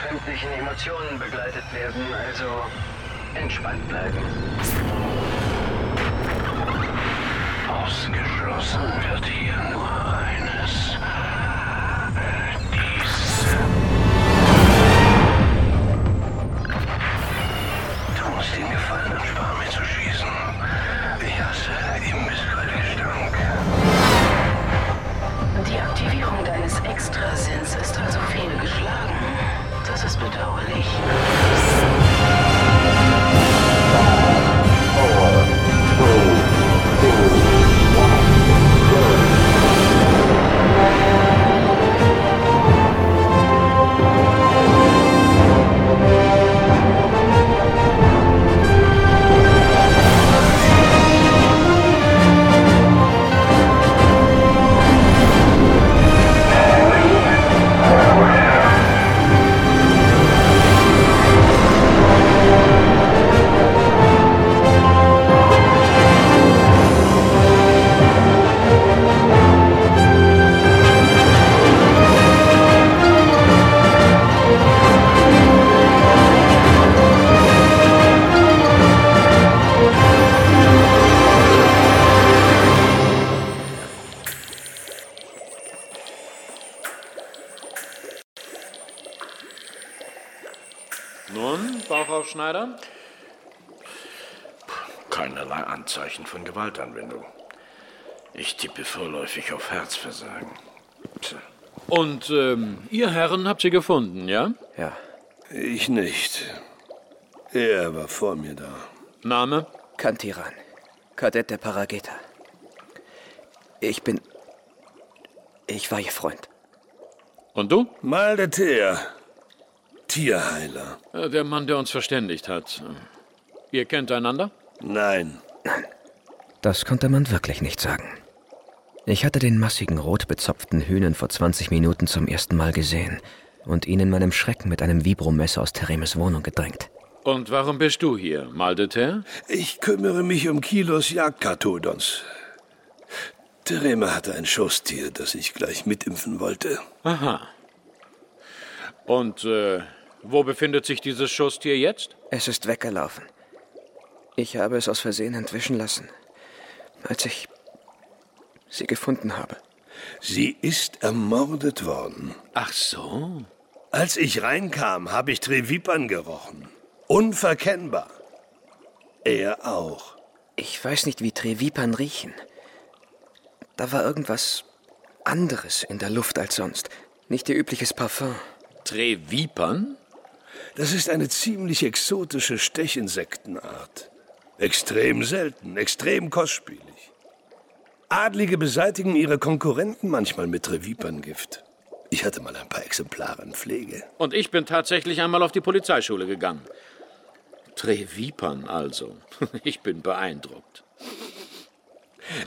von befremdlichen Emotionen begleitet werden, also entspannt bleiben. Ausgeschlossen wird hier nur Herzversagen. Tja, Und ähm, ihr Herren habt sie gefunden, ja? Ja. Ich nicht. Er war vor mir da. Name? Kantiran. Kadett der Parageta. Ich bin. Ich war ihr Freund. Und du? Maldeter. Tierheiler. Äh, Der Mann, der uns verständigt hat. Ihr kennt einander? Nein. Das konnte man wirklich nicht sagen. Ich hatte den massigen, rot bezopften Hühnern vor 20 Minuten zum ersten Mal gesehen und ihn in meinem Schrecken mit einem Vibromesser aus Teremes Wohnung gedrängt. Und warum bist du hier, Maldeter? Ich kümmere mich um Kilos Jagdkartodons. Tereme hatte ein Schoßtier, das ich gleich mitimpfen wollte. Aha. Und äh, wo befindet sich dieses Schusstier jetzt? Es ist weggelaufen. Ich habe es aus Versehen entwischen lassen, als ich sie gefunden habe. Sie ist ermordet worden. Ach so. Als ich reinkam, habe ich Trevipern gerochen. Unverkennbar. Er auch. Ich weiß nicht, wie Trevipern riechen. Da war irgendwas anderes in der Luft als sonst. Nicht ihr übliches Parfum. Trevipern? Das ist eine ziemlich exotische Stechinsektenart. Extrem selten, extrem kostspielig. Adlige beseitigen ihre Konkurrenten manchmal mit Treviperngift. Ich hatte mal ein paar Exemplare in Pflege. Und ich bin tatsächlich einmal auf die Polizeischule gegangen. Trevipern also. Ich bin beeindruckt.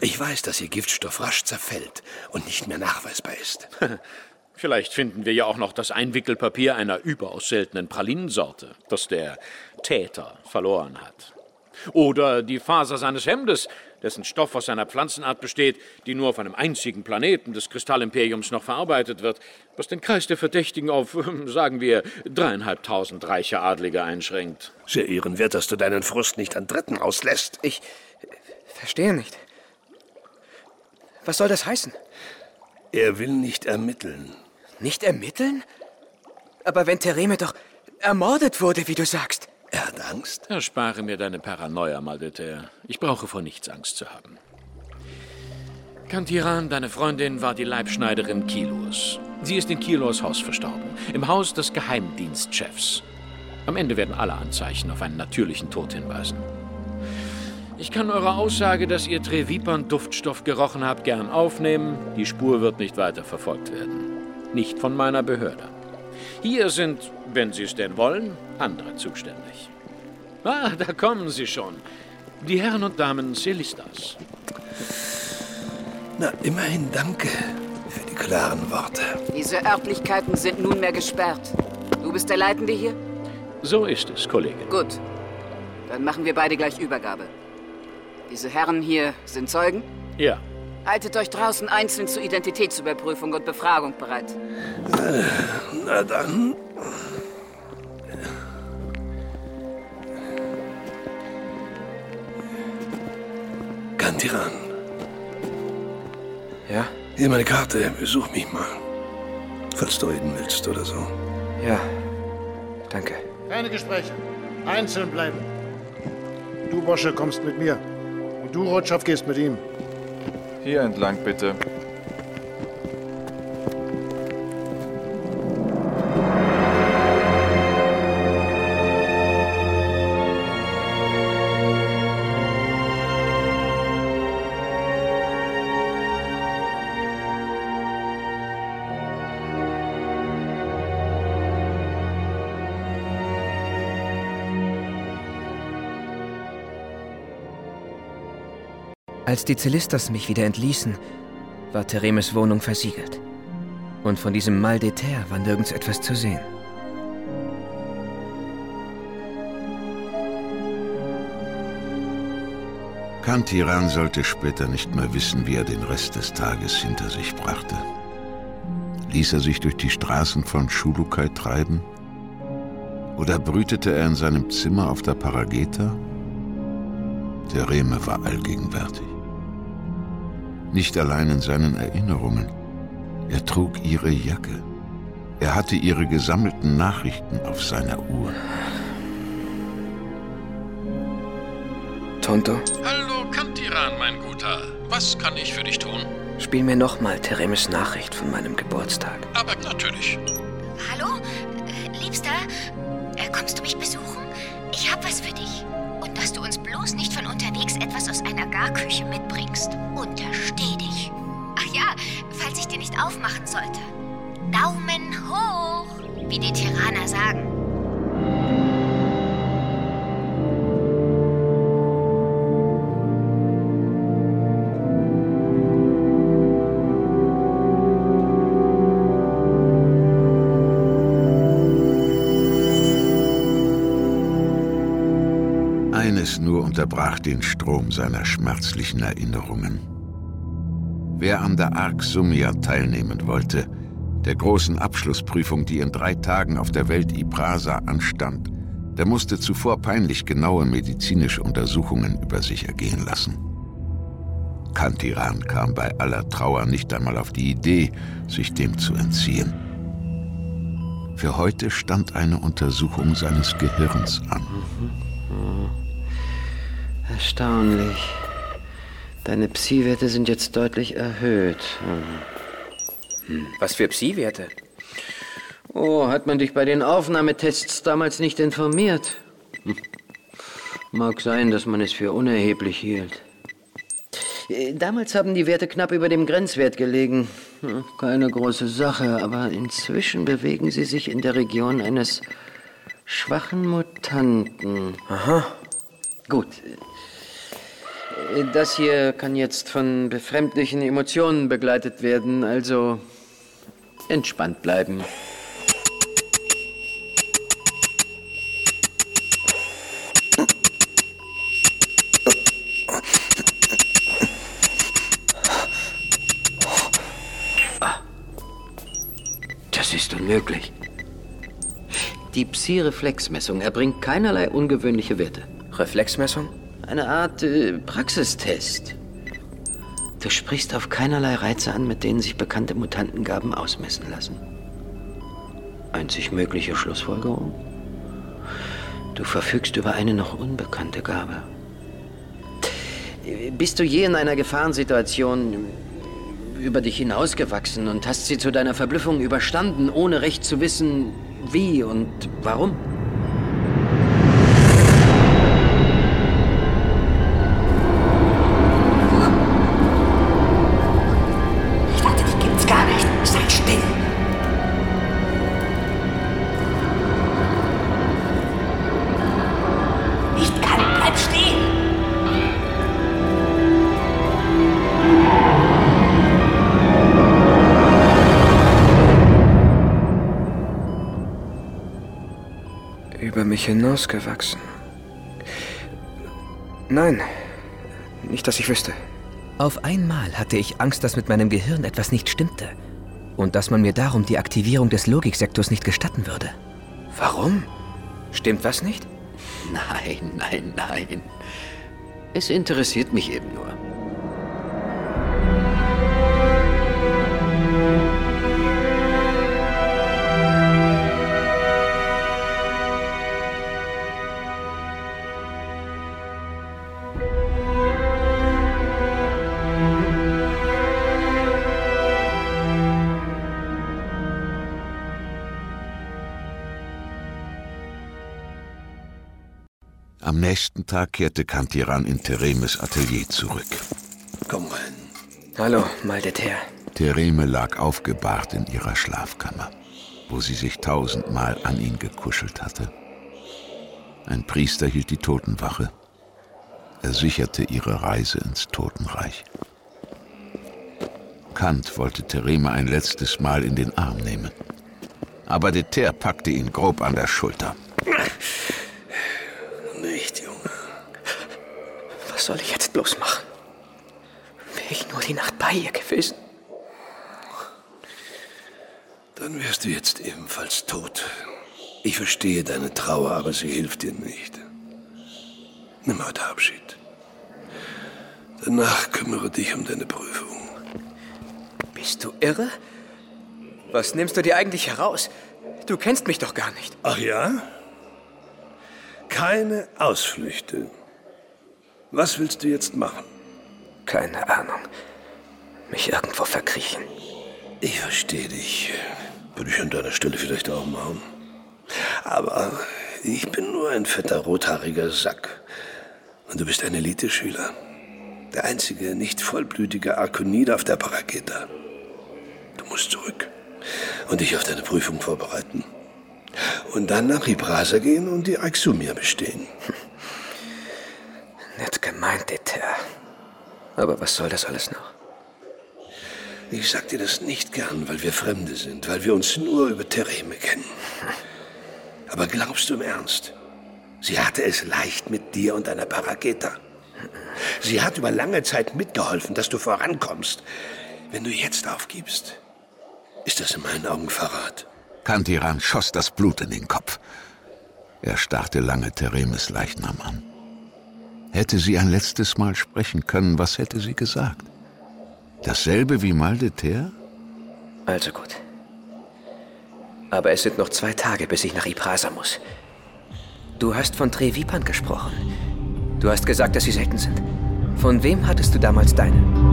Ich weiß, dass ihr Giftstoff rasch zerfällt und nicht mehr nachweisbar ist. Vielleicht finden wir ja auch noch das Einwickelpapier einer überaus seltenen Pralinensorte, das der Täter verloren hat. Oder die Faser seines Hemdes, dessen Stoff aus einer Pflanzenart besteht, die nur auf einem einzigen Planeten des Kristallimperiums noch verarbeitet wird, was den Kreis der Verdächtigen auf, sagen wir, dreieinhalbtausend reiche Adlige einschränkt. Sehr ehrenwert, dass du deinen Frust nicht an Dritten auslässt. Ich verstehe nicht. Was soll das heißen? Er will nicht ermitteln. Nicht ermitteln? Aber wenn Tereme doch ermordet wurde, wie du sagst. Er hat Angst. Erspare mir deine Paranoia, Maldeter. Ich brauche vor nichts Angst zu haben. Kantiran, deine Freundin, war die Leibschneiderin Kilos. Sie ist in Kilos Haus verstorben. Im Haus des Geheimdienstchefs. Am Ende werden alle Anzeichen auf einen natürlichen Tod hinweisen. Ich kann eure Aussage, dass ihr Trevipern-Duftstoff gerochen habt, gern aufnehmen. Die Spur wird nicht weiter verfolgt werden. Nicht von meiner Behörde. Hier sind, wenn Sie es denn wollen, andere zuständig. Ah, da kommen sie schon. Die Herren und Damen Celistas. Na, immerhin danke für die klaren Worte. Diese Örtlichkeiten sind nunmehr gesperrt. Du bist der Leitende hier? So ist es, Kollege. Gut. Dann machen wir beide gleich Übergabe. Diese Herren hier sind Zeugen? Ja, Haltet euch draußen einzeln zur Identitätsüberprüfung und Befragung bereit. Na dann. Kantiran. Ja? Hier meine Karte. Besuch mich mal. Falls du reden willst oder so. Ja. Danke. Keine Gespräche. Einzeln bleiben. Du, Bosche, kommst mit mir. Und du, Rotschopf, gehst mit ihm. Hier entlang, bitte. Als die Zelisters mich wieder entließen, war Theremes Wohnung versiegelt. Und von diesem Mal de Terre war nirgends etwas zu sehen. Kantiran sollte später nicht mehr wissen, wie er den Rest des Tages hinter sich brachte. Ließ er sich durch die Straßen von Schulukai treiben? Oder brütete er in seinem Zimmer auf der Parageta? Der Reme war allgegenwärtig. Nicht allein in seinen Erinnerungen. Er trug ihre Jacke. Er hatte ihre gesammelten Nachrichten auf seiner Uhr. Tonto, Hallo, Kantiran, mein Guter. Was kann ich für dich tun? spiel mir nochmal Theremes Nachricht von meinem Geburtstag. Aber natürlich. Hallo? Äh, Liebster, äh, kommst du mich besuchen? Ich hab was für dich. Und dass du uns bloß nicht von unterwegs etwas aus einer Garküche mitbringst. Untersteh nicht aufmachen sollte. Daumen hoch, wie die Tiraner sagen. Eines nur unterbrach den Strom seiner schmerzlichen Erinnerungen. Wer an der Arc Sumia teilnehmen wollte, der großen Abschlussprüfung, die in drei Tagen auf der Welt Ibrasa anstand, der musste zuvor peinlich genaue medizinische Untersuchungen über sich ergehen lassen. Kantiran kam bei aller Trauer nicht einmal auf die Idee, sich dem zu entziehen. Für heute stand eine Untersuchung seines Gehirns an. Erstaunlich. Deine Psi-Werte sind jetzt deutlich erhöht. Hm. Was für Psi-Werte? Oh, hat man dich bei den Aufnahmetests damals nicht informiert? Hm. Mag sein, dass man es für unerheblich hielt. Äh, Damals haben die Werte knapp über dem Grenzwert gelegen. Keine große Sache, aber inzwischen bewegen sie sich in der Region eines schwachen Mutanten. Aha. Gut. Das hier kann jetzt von befremdlichen Emotionen begleitet werden, also entspannt bleiben. Ah. Das ist unmöglich. Die Psi-Reflexmessung erbringt keinerlei ungewöhnliche Werte. Reflexmessung? Eine Art äh, Praxistest. Du sprichst auf keinerlei Reize an, mit denen sich bekannte Mutantengaben ausmessen lassen. Einzig mögliche Schlussfolgerung? Du verfügst über eine noch unbekannte Gabe. Bist du je in einer Gefahrensituation über dich hinausgewachsen und hast sie zu deiner Verblüffung überstanden, ohne recht zu wissen, wie und warum? Mich hinausgewachsen. Nein, nicht, dass ich wüsste. Auf einmal hatte ich Angst, dass mit meinem Gehirn etwas nicht stimmte und dass man mir darum die Aktivierung des Logiksektors nicht gestatten würde. Warum? Stimmt was nicht? Nein, nein, nein. Es interessiert mich eben nur. Nächsten Tag kehrte Kantiran in Theremes Atelier zurück. Komm rein. Hallo, Maldeter. Thereme lag aufgebahrt in ihrer Schlafkammer, wo sie sich tausendmal an ihn gekuschelt hatte. Ein Priester hielt die Totenwache. Er sicherte ihre Reise ins Totenreich. Kant wollte Thereme ein letztes Mal in den Arm nehmen. Aber Deter packte ihn grob an der Schulter. Nicht, Junge. Was soll ich jetzt bloß machen? Wäre ich nur die Nacht bei ihr gewesen? Dann wärst du jetzt ebenfalls tot. Ich verstehe deine Trauer, aber sie hilft dir nicht. Nimm heute Abschied. Danach kümmere dich um deine Prüfung. Bist du irre? Was nimmst du dir eigentlich heraus? Du kennst mich doch gar nicht. Ach ja? Keine Ausflüchte. Was willst du jetzt machen? Keine Ahnung. Mich irgendwo verkriechen. Ich verstehe dich. Würde ich an deiner Stelle vielleicht auch machen. Aber ich bin nur ein fetter rothaariger Sack. Und du bist ein Eliteschüler. Der einzige nicht vollblütige Arkonid auf der Parageta. Du musst zurück und dich auf deine Prüfung vorbereiten. Und dann nach Ibrasa gehen und die Axumia bestehen. Nett gemeint, Deter. Aber was soll das alles noch? Ich sag dir das nicht gern, weil wir Fremde sind, weil wir uns nur über Tereme kennen. Aber glaubst du im Ernst? Sie hatte es leicht mit dir und deiner Parageta. Sie hat über lange Zeit mitgeholfen, dass du vorankommst. Wenn du jetzt aufgibst, ist das in meinen Augen Verrat. Kantiran schoss das Blut in den Kopf. Er starrte lange Theremes Leichnam an. Hätte sie ein letztes Mal sprechen können, was hätte sie gesagt? Dasselbe wie Maldeter? Also gut. Aber es sind noch zwei Tage, bis ich nach Iprasa muss. Du hast von Trevipan gesprochen. Du hast gesagt, dass sie selten sind. Von wem hattest du damals deine?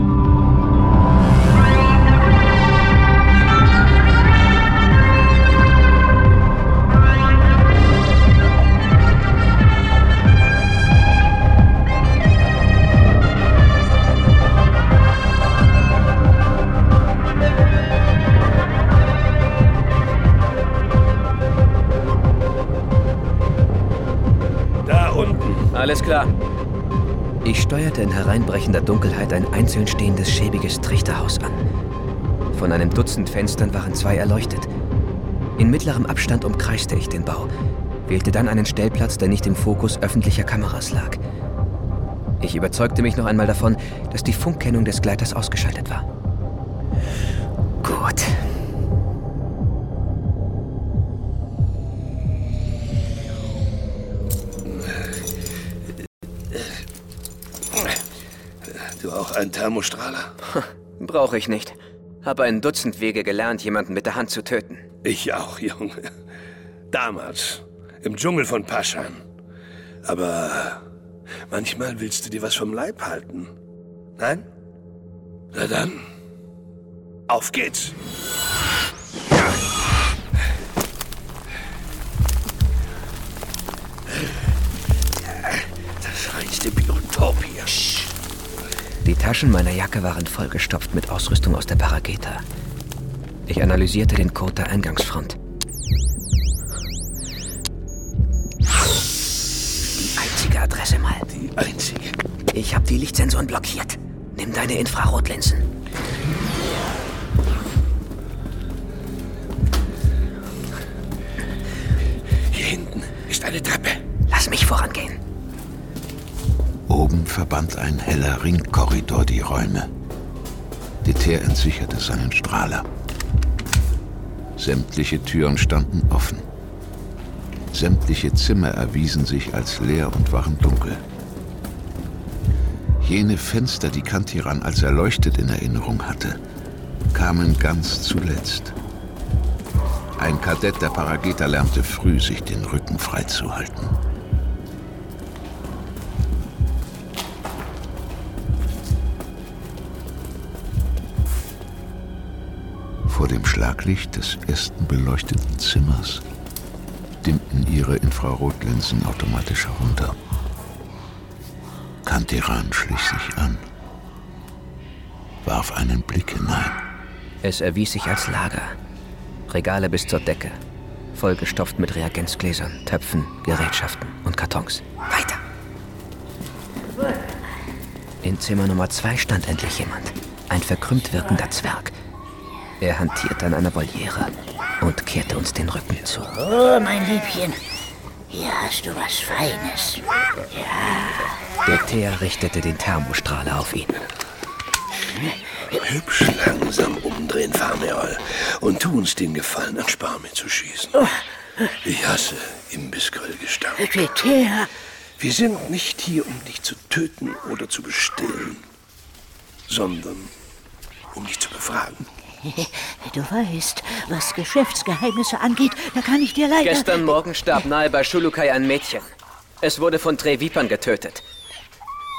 Alles klar. Ich steuerte in hereinbrechender Dunkelheit ein einzeln stehendes, schäbiges Trichterhaus an. Von einem Dutzend Fenstern waren zwei erleuchtet. In mittlerem Abstand umkreiste ich den Bau, wählte dann einen Stellplatz, der nicht im Fokus öffentlicher Kameras lag. Ich überzeugte mich noch einmal davon, dass die Funkkennung des Gleiters ausgeschaltet war. Du auch ein Thermostrahler? Brauche ich nicht. Habe ein Dutzend Wege gelernt, jemanden mit der Hand zu töten. Ich auch, Junge. Damals, im Dschungel von Paschan. Aber manchmal willst du dir was vom Leib halten. Nein? Na dann, auf geht's. Das reinste Biotop hier. Die Taschen meiner Jacke waren vollgestopft mit Ausrüstung aus der Parageta. Ich analysierte den Code der Eingangsfront. Die einzige Adresse mal. Die einzige. Ich habe die Lichtsensoren blockiert. Nimm deine Infrarotlinsen. Hier hinten ist eine Treppe. Lass mich vorangehen. Oben verband ein heller Ringkorridor die Räume. Deter entsicherte seinen Strahler. Sämtliche Türen standen offen. Sämtliche Zimmer erwiesen sich als leer und waren dunkel. Jene Fenster, die Kantiran als erleuchtet in Erinnerung hatte, kamen ganz zuletzt. Ein Kadett der Parageta lernte früh, sich den Rücken freizuhalten. Vor dem Schlaglicht des ersten beleuchteten Zimmers dimmten ihre Infrarotlinsen automatisch herunter. Kantiran schlich sich an, warf einen Blick hinein. Es erwies sich als Lager. Regale bis zur Decke, vollgestopft mit Reagenzgläsern, Töpfen, Gerätschaften und Kartons. Weiter! In Zimmer Nummer zwei stand endlich jemand. Ein verkrümmt wirkender Zwerg. Er hantierte an einer Voliere und kehrte uns den Rücken zu. Oh, mein Liebchen, hier hast du was Feines. Ja. Der Teer richtete den Thermostrahler auf ihn. Hübsch langsam umdrehen, Farmeol. Und tu uns den Gefallen, an Sparme zu schießen. Ich hasse Imbissgrillgestank. Peter, Wir sind nicht hier, um dich zu töten oder zu bestillen, sondern um dich zu befragen. Du weißt, was Geschäftsgeheimnisse angeht, da kann ich dir leider... Gestern Morgen starb nahe bei Schulukai ein Mädchen. Es wurde von Trevipan getötet.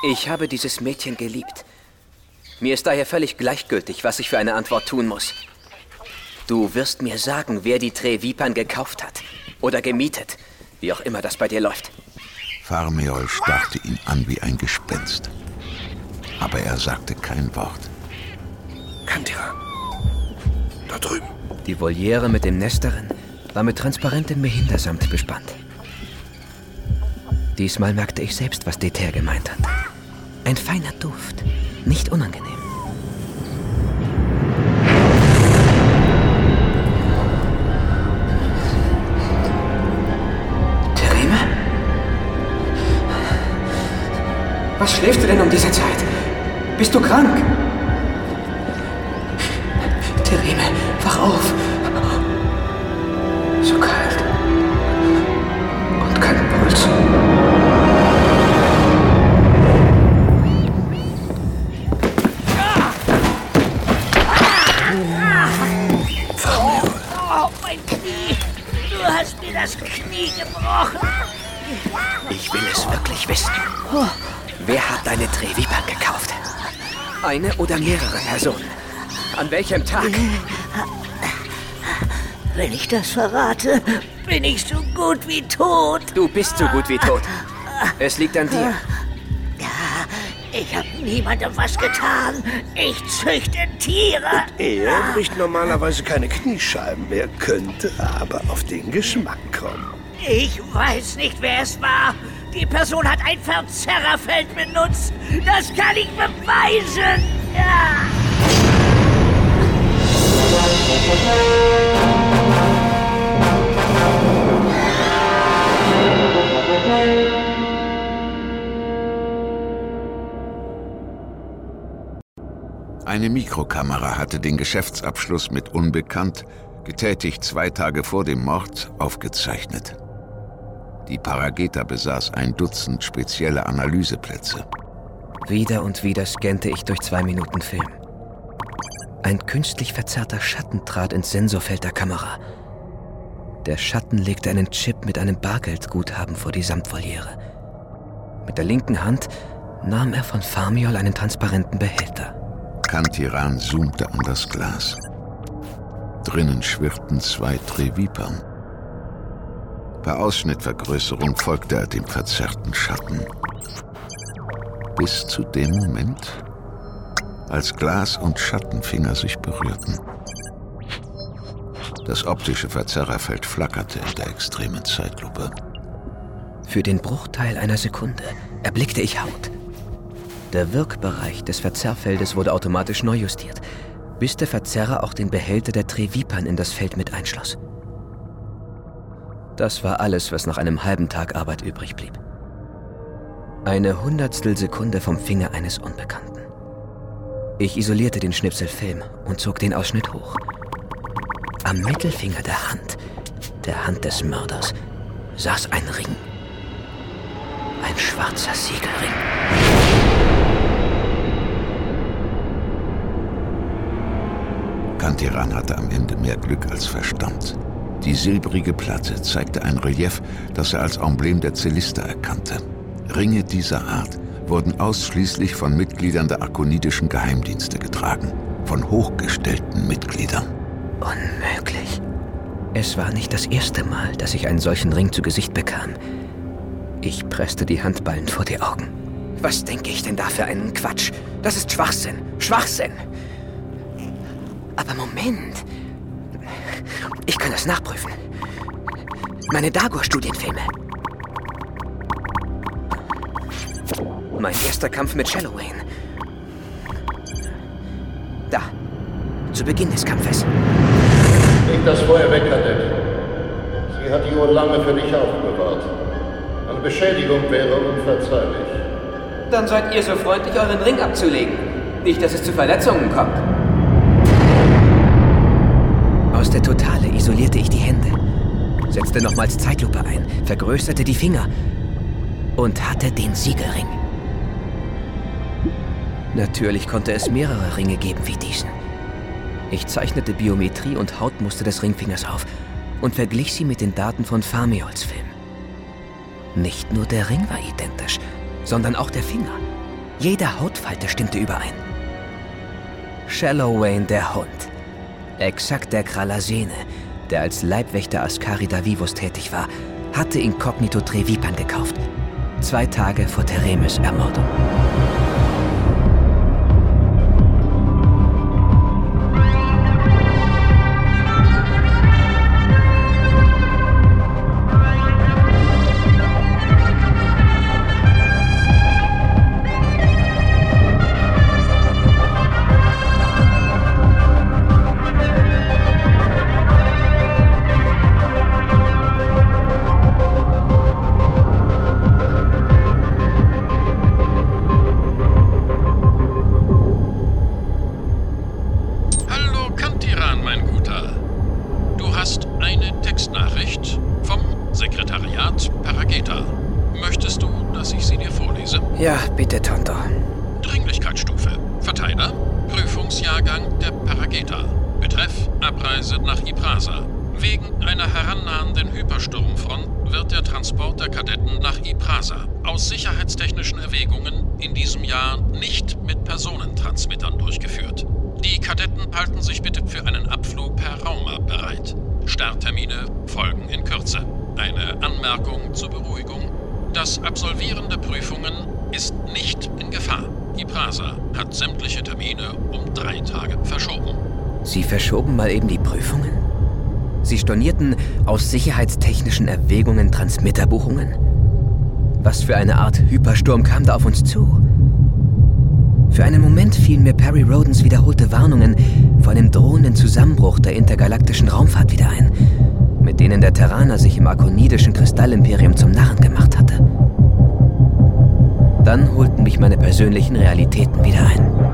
Ich habe dieses Mädchen geliebt. Mir ist daher völlig gleichgültig, was ich für eine Antwort tun muss. Du wirst mir sagen, wer die Trevipan gekauft hat. Oder gemietet. Wie auch immer das bei dir läuft. Farmeol starrte ihn an wie ein Gespenst. Aber er sagte kein Wort. Kantira. Da drüben. Die Voliere mit dem Nest darin war mit transparentem Behindersamt bespannt. Diesmal merkte ich selbst, was Deter gemeint hat. Ein feiner Duft. Nicht unangenehm. Tereme? Was schläfst du denn um diese Zeit? Bist du krank? Tereme, wach auf. So kalt. Und kein Puls. Oh, mein Knie. Du hast mir das Knie gebrochen. Ich will es wirklich wissen. Wer hat deine Trevipan gekauft? Eine oder mehrere Personen? An welchem Tag? Wenn ich das verrate, bin ich so gut wie tot. Du bist so gut wie tot. Es liegt an dir. Ich habe niemandem was getan. Ich züchte Tiere. Er bricht normalerweise keine Kniescheiben. Er könnte aber auf den Geschmack kommen. Ich weiß nicht, wer es war. Die Person hat ein Verzerrerfeld benutzt. Das kann ich beweisen. Ja. Eine Mikrokamera hatte den Geschäftsabschluss mit Unbekannt, getätigt zwei Tage vor dem Mord, aufgezeichnet. Die Parageta besaß ein Dutzend spezielle Analyseplätze. Wieder und wieder scannte ich durch zwei Minuten Film. Ein künstlich verzerrter Schatten trat ins Sensorfeld der Kamera. Der Schatten legte einen Chip mit einem Bargeldguthaben vor die Samtvoliere. Mit der linken Hand nahm er von Farmiol einen transparenten Behälter. Kantiran zoomte an das Glas. Drinnen schwirrten zwei Trevipern. Bei Ausschnittvergrößerung folgte er dem verzerrten Schatten. Bis zu dem Moment, als Glas und Schattenfinger sich berührten. Das optische Verzerrerfeld flackerte in der extremen Zeitlupe. Für den Bruchteil einer Sekunde erblickte ich Haut. Der Wirkbereich des Verzerrfeldes wurde automatisch neu justiert, bis der Verzerrer auch den Behälter der Trevipan in das Feld mit einschloss. Das war alles, was nach einem halben Tag Arbeit übrig blieb. Eine Hundertstel Sekunde vom Finger eines Unbekannten. Ich isolierte den Schnipselfilm und zog den Ausschnitt hoch. Am Mittelfinger der Hand, der Hand des Mörders, saß ein Ring. Ein schwarzer Siegelring. Kantiran hatte am Ende mehr Glück als Verstand. Die silbrige Platte zeigte ein Relief, das er als Emblem der Zelister erkannte. Ringe dieser Art wurden ausschließlich von Mitgliedern der arkonidischen Geheimdienste getragen, von hochgestellten Mitgliedern. Unmöglich. Es war nicht das erste Mal, dass ich einen solchen Ring zu Gesicht bekam. Ich presste die Handballen vor die Augen. Was denke ich denn da für einen Quatsch? Das ist Schwachsinn. Schwachsinn. Aber Moment. Ich kann das nachprüfen. Meine Dagur-Studienfilme. Mein erster Kampf mit Shallowayne. Da. Zu Beginn des Kampfes. Leg das Feuer weg, Kadett. Sie hat die Uhr lange für dich aufbewahrt. Eine Beschädigung wäre unverzeihlich. Dann seid ihr so freundlich, euren Ring abzulegen. Nicht, dass es zu Verletzungen kommt. Aus der Totale isolierte ich die Hände, setzte nochmals Zeitlupe ein, vergrößerte die Finger und hatte den Siegelring. Natürlich konnte es mehrere Ringe geben wie diesen. Ich zeichnete Biometrie und Hautmuster des Ringfingers auf und verglich sie mit den Daten von Farmiols Film. Nicht nur der Ring war identisch, sondern auch der Finger. Jede Hautfalte stimmte überein. Shallowayne der Hund. Exakt der Kralasene, der als Leibwächter Ascari Davivus tätig war, hatte Inkognito Trevipan gekauft. Zwei Tage vor Theremes Ermordung. Stornierten aus sicherheitstechnischen Erwägungen Transmitterbuchungen? Was für eine Art Hypersturm kam da auf uns zu? Für einen Moment fielen mir Perry Rodens wiederholte Warnungen vor einem drohenden Zusammenbruch der intergalaktischen Raumfahrt wieder ein, mit denen der Terraner sich im akonidischen Kristallimperium zum Narren gemacht hatte. Dann holten mich meine persönlichen Realitäten wieder ein.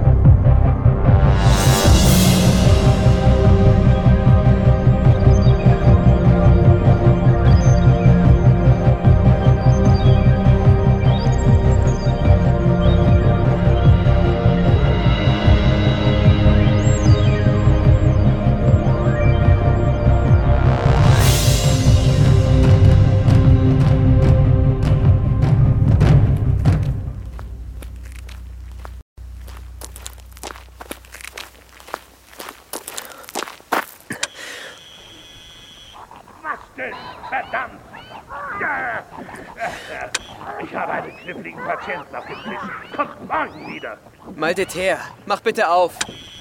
Maldeter, mach bitte auf.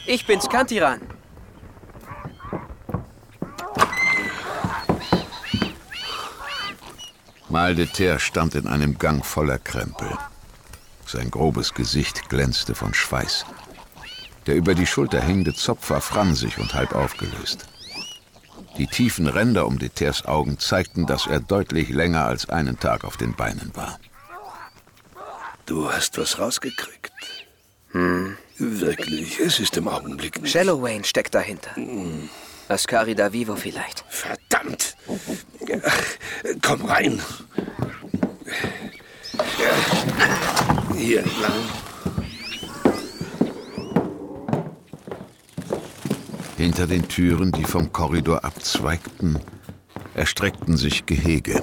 Ich bin's, Kantiran. Maldeter stand in einem Gang voller Krempel. Sein grobes Gesicht glänzte von Schweiß. Der über die Schulter hängende Zopf war fransig und halb aufgelöst. Die tiefen Ränder um Deters Augen zeigten, dass er deutlich länger als einen Tag auf den Beinen war. Du hast was rausgekriegt. Hm. Wirklich, es ist im Augenblick nicht. Shallow Wayne steckt dahinter. Ascari da Vivo vielleicht. Verdammt! Komm rein. Hier entlang. Hinter den Türen, die vom Korridor abzweigten, erstreckten sich Gehege.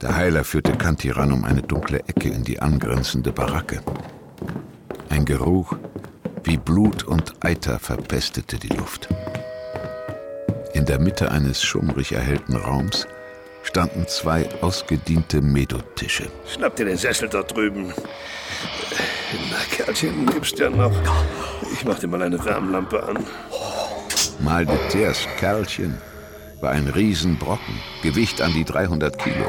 Der Heiler führte Kantiran um eine dunkle Ecke in die angrenzende Baracke. Ein Geruch wie Blut und Eiter verpestete die Luft. In der Mitte eines schummrig erhellten Raums standen zwei ausgediente Medotische. Schnapp dir den Sessel dort drüben. Na, Kerlchen, lebst ja noch. Ich mach dir mal eine Wärmlampe an. Mal de Terres Kerlchen war ein Riesenbrocken, Gewicht an die 300 Kilo,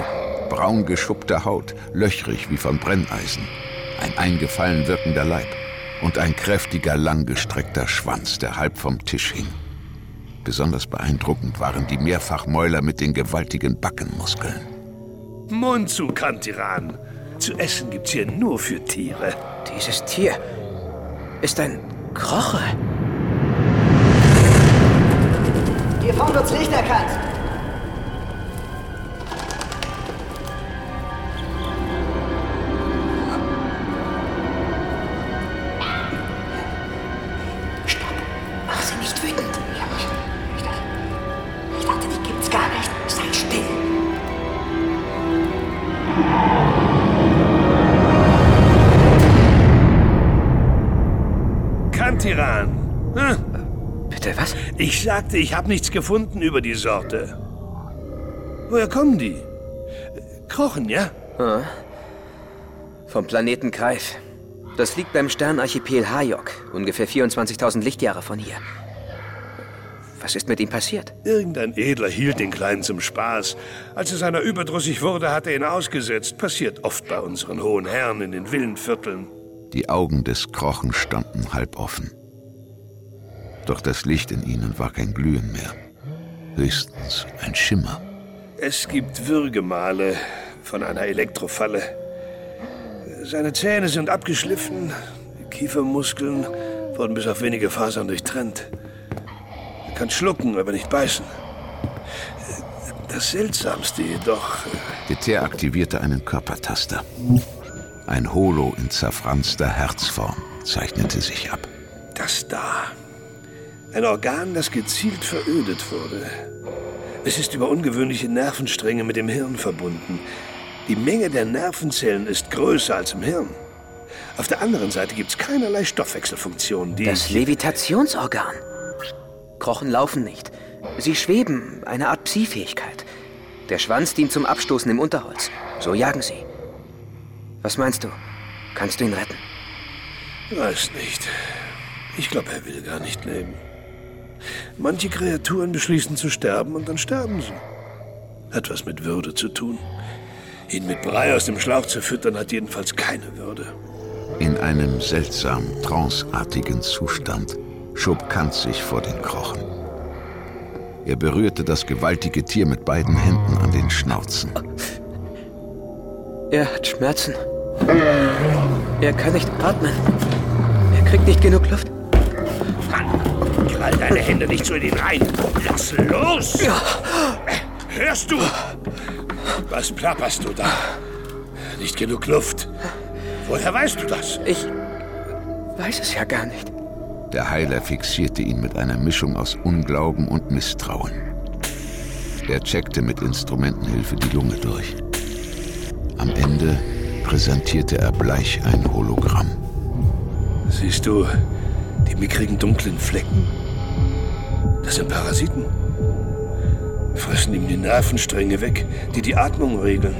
braun geschuppte Haut, löchrig wie von Brenneisen, ein eingefallen wirkender Leib und ein kräftiger, langgestreckter Schwanz, der halb vom Tisch hing. Besonders beeindruckend waren die Mehrfachmäuler mit den gewaltigen Backenmuskeln. Mund zu, Kantiran. Zu essen gibt's hier nur für Tiere. Dieses Tier ist ein Kroche. Hier vorne wird's Licht erkannt. Sagte, ich habe nichts gefunden über die Sorte. Woher kommen die? Krochen, ja? Ah. Vom Planeten Greif. Das liegt beim Sternarchipel Hayok, ungefähr 24.000 Lichtjahre von hier. Was ist mit ihm passiert? Irgendein Edler hielt den Kleinen zum Spaß. Als es einer überdrüssig wurde, hat er ihn ausgesetzt. Passiert oft bei unseren hohen Herren in den Villenvierteln. Die Augen des Krochen standen halb offen. Doch das Licht in ihnen war kein Glühen mehr. Höchstens ein Schimmer. Es gibt Würgemale von einer Elektrofalle. Seine Zähne sind abgeschliffen, die Kiefermuskeln wurden bis auf wenige Fasern durchtrennt. Er kann schlucken, aber nicht beißen. Das Seltsamste jedoch, Deter aktivierte einen Körpertaster. Ein Holo in zerfranster Herzform zeichnete sich ab. das da. Ein Organ, das gezielt verödet wurde. Es ist über ungewöhnliche Nervenstränge mit dem Hirn verbunden. Die Menge der Nervenzellen ist größer als im Hirn. Auf der anderen Seite gibt es keinerlei Stoffwechselfunktion, die. Das Levitationsorgan. Krochen laufen nicht. Sie schweben, eine Art Psi-Fähigkeit. Der Schwanz dient zum Abstoßen im Unterholz. So jagen sie. Was meinst du? Kannst du ihn retten? Weiß nicht. Ich glaube, er will gar nicht leben. Manche Kreaturen beschließen zu sterben und dann sterben sie. Hat was mit Würde zu tun. Ihn mit Brei aus dem Schlauch zu füttern, hat jedenfalls keine Würde. In einem seltsam tranceartigen Zustand schob Kant sich vor den Krochen. Er berührte das gewaltige Tier mit beiden Händen an den Schnauzen. Er hat Schmerzen. Er kann nicht atmen. Er kriegt nicht genug Luft. Krall deine Hände nicht so in ihn rein. Lass los! Ja. Hörst du? Was plapperst du da? Nicht genug Luft. Woher weißt du das? Ich weiß es ja gar nicht. Der Heiler fixierte ihn mit einer Mischung aus Unglauben und Misstrauen. Er checkte mit Instrumentenhilfe die Lunge durch. Am Ende präsentierte er bleich ein Hologramm. Siehst du die mickrigen dunklen Flecken? Das sind Parasiten. Fressen ihm die Nervenstränge weg, die die Atmung regeln.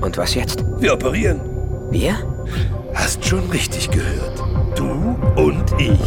Und was jetzt? Wir operieren. Wir? Hast schon richtig gehört. Du und ich.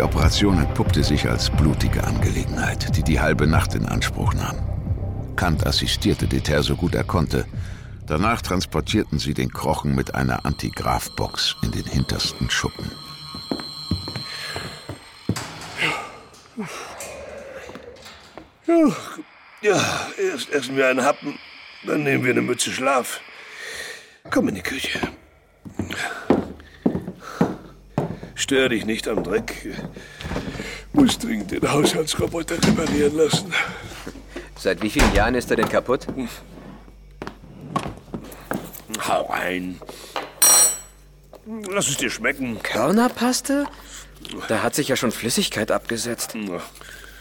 Die Operation entpuppte sich als blutige Angelegenheit, die die halbe Nacht in Anspruch nahm. Kant assistierte Deter so gut er konnte. Danach transportierten sie den Krochen mit einer Antigraf-Box in den hintersten Schuppen. Ja, erst essen wir einen Happen, dann nehmen wir eine Mütze Schlaf. Komm in die Küche. Stör dich nicht am Dreck. Muss dringend den Haushaltsroboter reparieren lassen. Seit wie vielen Jahren ist er denn kaputt? Hau rein. Lass es dir schmecken. Körnerpaste? Da hat sich ja schon Flüssigkeit abgesetzt.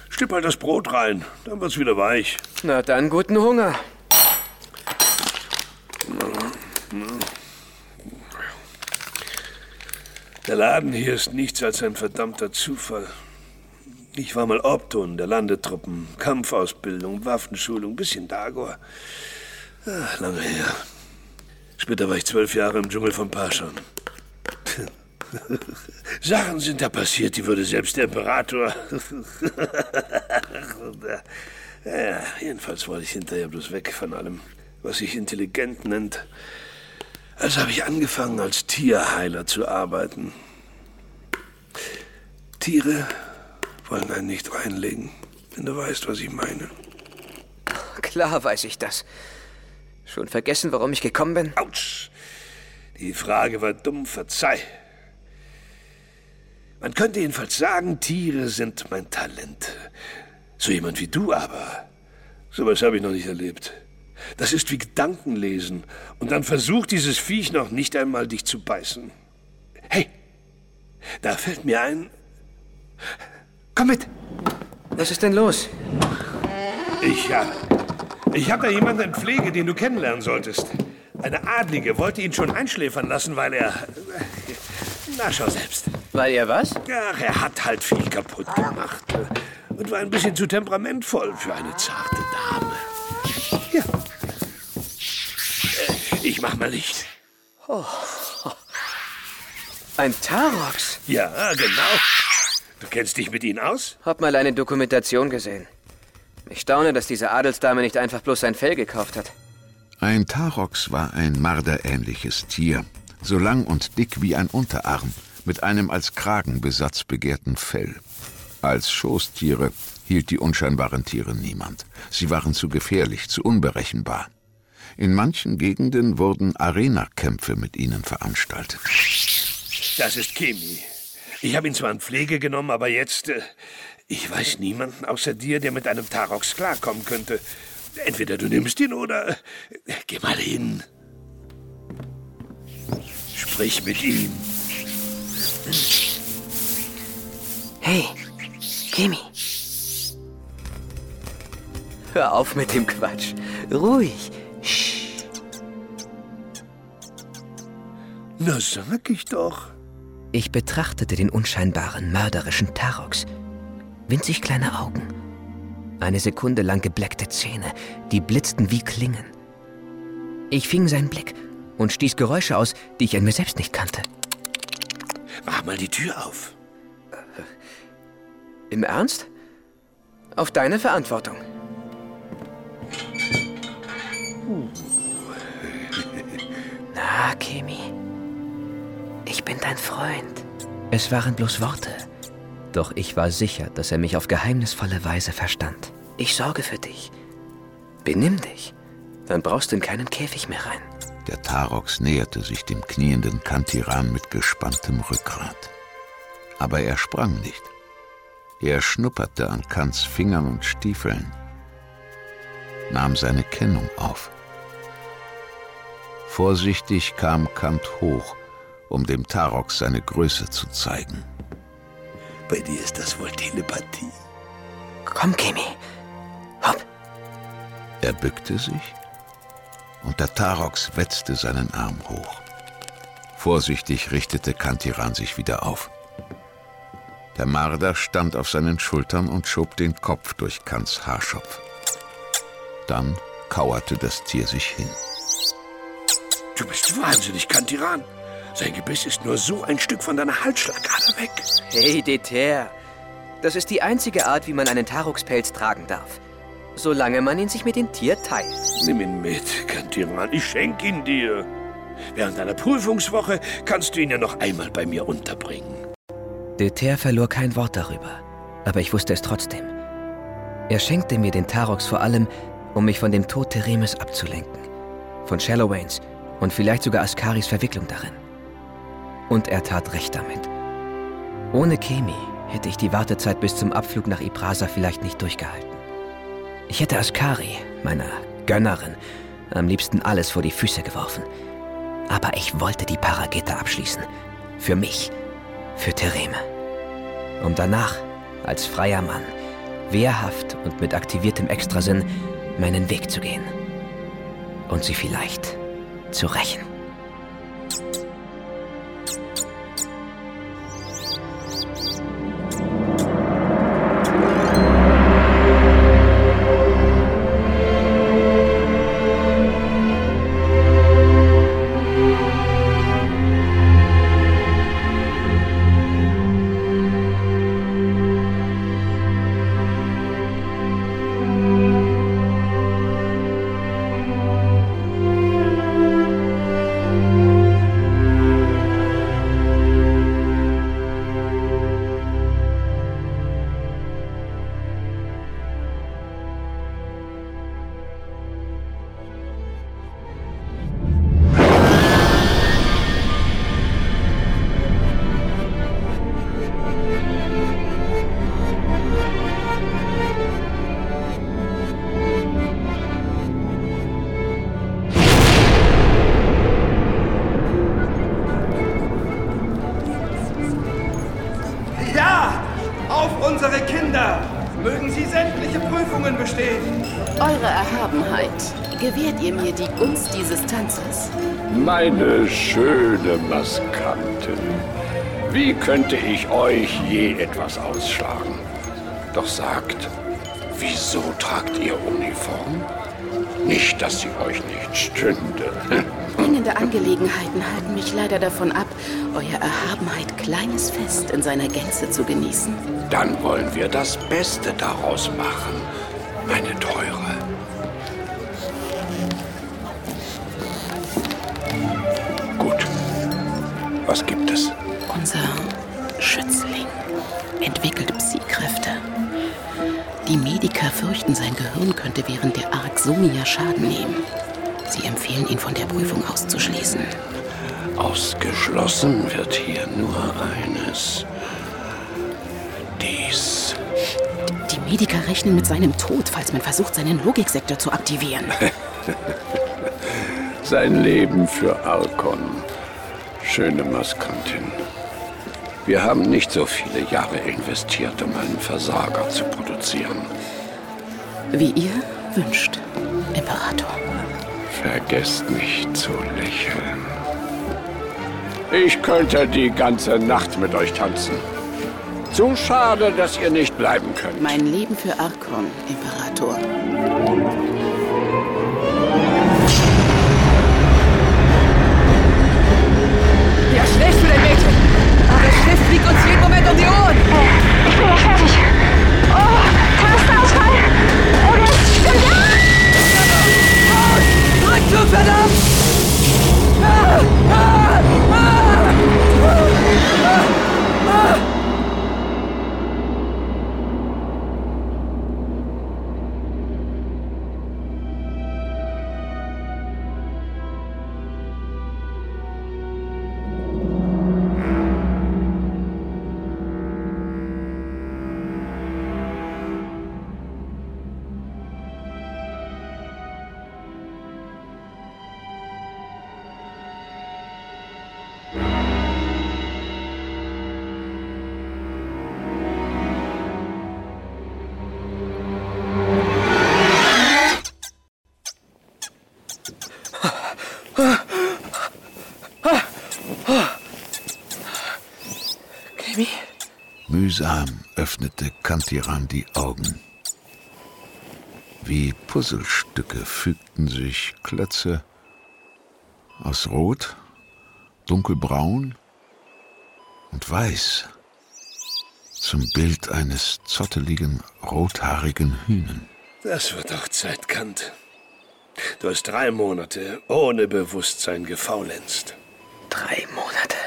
Stipp halt das Brot rein, dann wird's wieder weich. Na dann guten Hunger. Der Laden hier ist nichts als ein verdammter Zufall. Ich war mal Obton der Landetruppen, Kampfausbildung, Waffenschulung, bisschen Dagor. Ah, lange her. Später war ich zwölf Jahre im Dschungel von Paschan. Sachen sind da passiert, die würde selbst der Imperator. ja, jedenfalls wollte ich hinterher bloß weg von allem, was sich intelligent nennt. Also habe ich angefangen, als Tierheiler zu arbeiten. Tiere wollen einen nicht reinlegen, wenn du weißt, was ich meine. Klar weiß ich das. Schon vergessen, warum ich gekommen bin? Autsch! Die Frage war dumm, verzeih. Man könnte jedenfalls sagen, Tiere sind mein Talent. So jemand wie du aber. Sowas habe ich noch nicht erlebt. Das ist wie Gedankenlesen. Und dann versucht dieses Viech noch nicht einmal, dich zu beißen. Hey, da fällt mir ein. Komm mit. Was ist denn los? Ich ja. Ich habe da jemanden in Pflege, den du kennenlernen solltest. Eine Adlige wollte ihn schon einschläfern lassen, weil er. Na, schau selbst. Weil er was? Ach, er hat halt viel kaputt gemacht. Und war ein bisschen zu temperamentvoll für eine zarte Dame. Ja. Ich mach mal Licht. Oh. Ein Tarox? Ja, genau. Du kennst dich mit ihnen aus? Hab mal eine Dokumentation gesehen. Ich staune, dass diese Adelsdame nicht einfach bloß sein Fell gekauft hat. Ein Tarox war ein marderähnliches Tier, so lang und dick wie ein Unterarm, mit einem als Kragenbesatz begehrten Fell. Als Schoßtiere hielt die unscheinbaren Tiere niemand. Sie waren zu gefährlich, zu unberechenbar. In manchen Gegenden wurden Arenakämpfe mit ihnen veranstaltet. Das ist Kemi. Ich habe ihn zwar in Pflege genommen, aber jetzt. Äh, ich weiß niemanden außer dir, der mit einem Tarox klarkommen könnte. Entweder du nimmst ihn oder. Äh, geh mal hin. Sprich mit ihm. Hey, Kimi. Hör auf mit dem Quatsch. Ruhig. Na, sag ich doch. Ich betrachtete den unscheinbaren, mörderischen Tarox. Winzig kleine Augen. Eine Sekunde lang gebleckte Zähne, die blitzten wie Klingen. Ich fing seinen Blick und stieß Geräusche aus, die ich an mir selbst nicht kannte. Mach mal die Tür auf. Im Ernst? Auf deine Verantwortung. Na, Kimi. Ich bin dein Freund. Es waren bloß Worte. Doch ich war sicher, dass er mich auf geheimnisvolle Weise verstand. Ich sorge für dich. Benimm dich. Dann brauchst du in keinen Käfig mehr rein. Der Tarox näherte sich dem knienden Kantiran mit gespanntem Rückgrat. Aber er sprang nicht. Er schnupperte an Kants Fingern und Stiefeln, nahm seine Kennung auf. Vorsichtig kam Kant hoch, um dem Tarox seine Größe zu zeigen. Bei dir ist das wohl Telepathie. Komm, Kimi. Hopp. Er bückte sich und der Tarox wetzte seinen Arm hoch. Vorsichtig richtete Kantiran sich wieder auf. Der Marder stand auf seinen Schultern und schob den Kopf durch Kants Haarschopf. Dann kauerte das Tier sich hin. Du bist wahnsinnig, Kantiran. Sein Gebiss ist nur so ein Stück von deiner Halsschlagader weg. Hey, Deter. Das ist die einzige Art, wie man einen Taroxpelz tragen darf. solange man ihn sich mit dem Tier teilt. Nimm ihn mit, Kantiran. Ich schenke ihn dir. Während deiner Prüfungswoche kannst du ihn ja noch einmal bei mir unterbringen. Deter verlor kein Wort darüber, aber ich wusste es trotzdem. Er schenkte mir den Tarox vor allem, um mich von dem Tod Teremes abzulenken, von Shallowwains und vielleicht sogar Askaris Verwicklung darin. Und er tat recht damit. Ohne Kemi hätte ich die Wartezeit bis zum Abflug nach Ibrasa vielleicht nicht durchgehalten. Ich hätte Askari, meiner Gönnerin, am liebsten alles vor die Füße geworfen. Aber ich wollte die Paragitter abschließen. Für mich. Für Tereme. Um danach, als freier Mann, wehrhaft und mit aktiviertem Extrasinn, meinen Weg zu gehen. Und sie vielleicht zu rächen. Die Gunst dieses Tanzes? Meine schöne Maskantin, wie könnte ich euch je etwas ausschlagen? Doch sagt, wieso tragt ihr Uniform? Nicht, dass sie euch nicht stünde. Dringende Angelegenheiten halten mich leider davon ab, Euer Erhabenheit kleines Fest in seiner Gänze zu genießen. Dann wollen wir das Beste daraus machen, meine Teure. Unser Schützling entwickelt Psi-Kräfte. Die Mediker fürchten, sein Gehirn könnte während der Arxomia Schaden nehmen. Sie empfehlen, ihn von der Prüfung auszuschließen. Ausgeschlossen wird hier nur eines. Dies. Die Mediker rechnen mit seinem Tod, falls man versucht, seinen Logiksektor zu aktivieren. Sein Leben für Arkon. Schöne Maskantin. Wir haben nicht so viele Jahre investiert, um einen Versager zu produzieren. Wie ihr wünscht, Imperator. Vergesst nicht zu lächeln. Ich könnte die ganze Nacht mit euch tanzen. Zu schade, dass ihr nicht bleiben könnt. Mein Leben für Arkon, Imperator. Schiff fliegt uns jeden Moment um die Ohren. Ich bin ja fertig. Oh, Tastausfall. Oh, das stimmt. Ja! Rückzug, verdammt! Ah, ah, ah, Mühsam öffnete Kantiran die Augen. Wie Puzzlestücke fügten sich Klötze aus Rot, Dunkelbraun und Weiß zum Bild eines zotteligen, rothaarigen Hühnen. Das wird auch Zeit, Kant. Du hast drei Monate ohne Bewusstsein gefaulenzt. Drei Monate?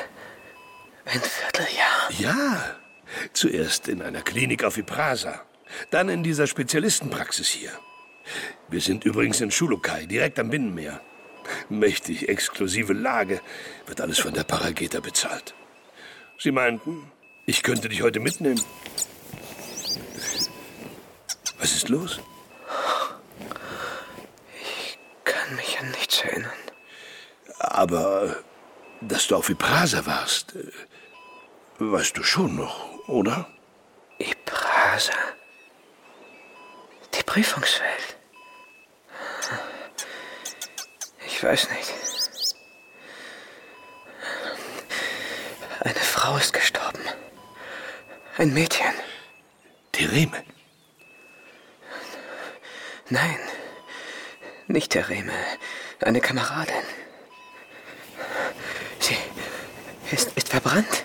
Ein Vierteljahr? Ja. Zuerst in einer Klinik auf Iprasa, dann in dieser Spezialistenpraxis hier. Wir sind übrigens in Schulukai, direkt am Binnenmeer. Mächtig exklusive Lage, wird alles von der Parageta bezahlt. Sie meinten, ich könnte dich heute mitnehmen. Was ist los? Ich kann mich an nichts erinnern. Aber dass du auf Iprasa warst, äh, weißt du schon noch, oder? Iprasa. Die Prüfungswelt. Ich weiß nicht. Eine Frau ist gestorben. Ein Mädchen. Thereme? Nein, nicht Thereme. Eine Kameradin. Sie ist, ist verbrannt.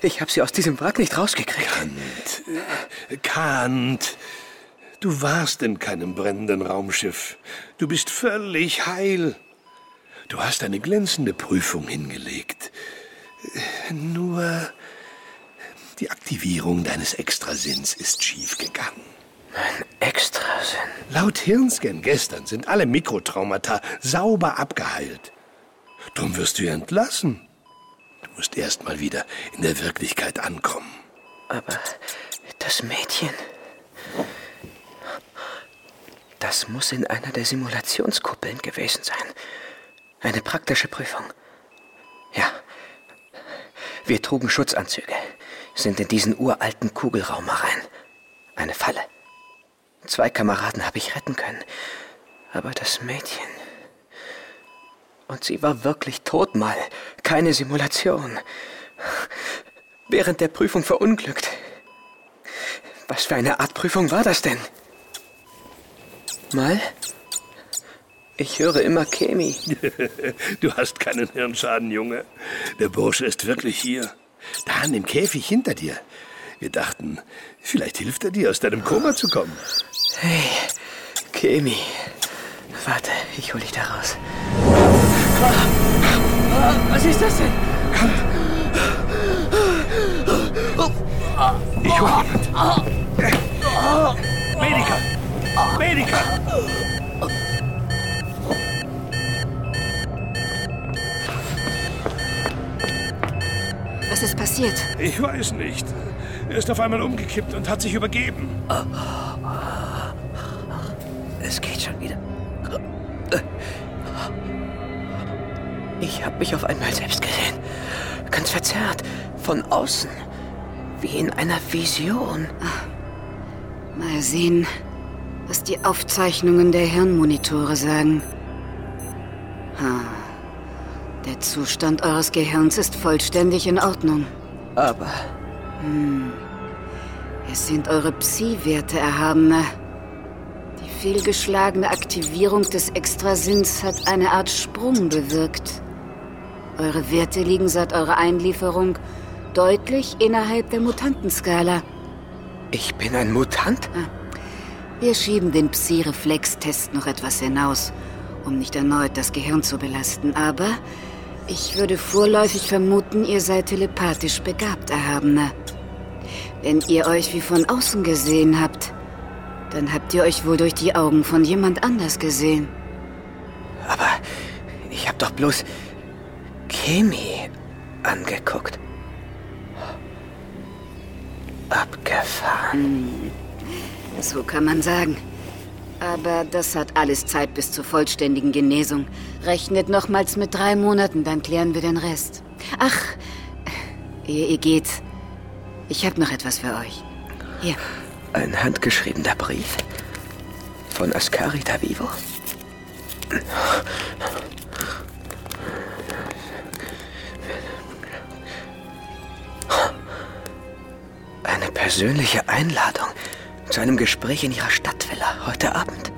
Ich habe sie aus diesem Wrack nicht rausgekriegt. Kant, Kant, du warst in keinem brennenden Raumschiff. Du bist völlig heil. Du hast eine glänzende Prüfung hingelegt. Nur die Aktivierung deines Extrasinns ist schiefgegangen. Mein Extrasinn? Laut Hirnscan gestern sind alle Mikrotraumata sauber abgeheilt. Drum wirst du entlassen. Du musst erst mal wieder in der Wirklichkeit ankommen. Aber das Mädchen. Das muss in einer der Simulationskuppeln gewesen sein. Eine praktische Prüfung. Ja. Wir trugen Schutzanzüge, sind in diesen uralten Kugelraum rein. Eine Falle. Zwei Kameraden habe ich retten können. Aber das Mädchen. Und sie war wirklich tot mal. Keine Simulation. Während der Prüfung verunglückt. Was für eine Art Prüfung war das denn? Mal? Ich höre immer Chemie. du hast keinen Hirnschaden, Junge. Der Bursche ist wirklich hier. Da an dem Käfig hinter dir. Wir dachten, vielleicht hilft er dir, aus deinem Koma zu kommen. Hey, Chemie. Warte, ich hol dich da raus. Was ist das denn? Ich hol jemand. Mediker! Mediker! Was ist passiert? Ich weiß nicht. Er ist auf einmal umgekippt und hat sich übergeben. Es geht schon wieder. Ich habe mich auf einmal selbst gesehen. Ganz verzerrt. Von außen. Wie in einer Vision. Mal sehen, was die Aufzeichnungen der Hirnmonitore sagen. Ha. Der Zustand eures Gehirns ist vollständig in Ordnung. Aber. Hm. Es sind eure Psi-Werte, Erhabene. Die fehlgeschlagene Aktivierung des Extrasinns hat eine Art Sprung bewirkt. Eure Werte liegen seit eurer Einlieferung deutlich innerhalb der Mutantenskala. Ich bin ein Mutant? Wir schieben den Psi-Reflex-Test noch etwas hinaus, um nicht erneut das Gehirn zu belasten. Aber ich würde vorläufig vermuten, ihr seid telepathisch begabt, Erhabener. Wenn ihr euch wie von außen gesehen habt, dann habt ihr euch wohl durch die Augen von jemand anders gesehen. Aber ich habe doch bloß Chemie angeguckt. Abgefahren. Hm. So kann man sagen. Aber das hat alles Zeit bis zur vollständigen Genesung. Rechnet nochmals mit drei Monaten, dann klären wir den Rest. Ach, ehe ihr geht, ich habe noch etwas für euch. Hier. Ein handgeschriebener Brief von Ascari Vivo. Persönliche Einladung zu einem Gespräch in ihrer Stadtvilla heute Abend.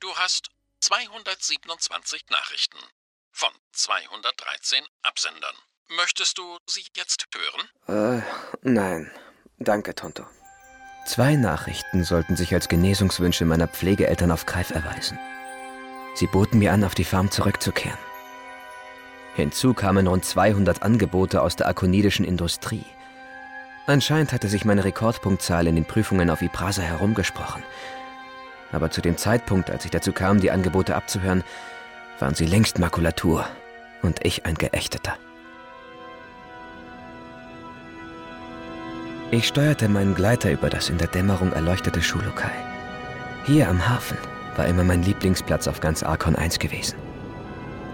Du hast 227 Nachrichten von 213 Absendern. Möchtest du sie jetzt hören? Äh, nein. Danke, Tonto. Zwei Nachrichten sollten sich als Genesungswünsche meiner Pflegeeltern auf Greif erweisen. Sie boten mir an, auf die Farm zurückzukehren. Hinzu kamen rund 200 Angebote aus der akonidischen Industrie. Anscheinend hatte sich meine Rekordpunktzahl in den Prüfungen auf Iprasa herumgesprochen. Aber zu dem Zeitpunkt, als ich dazu kam, die Angebote abzuhören, waren sie längst Makulatur und ich ein Geächteter. Ich steuerte meinen Gleiter über das in der Dämmerung erleuchtete Schulukai. Hier am Hafen war immer mein Lieblingsplatz auf ganz Arkon 1 gewesen.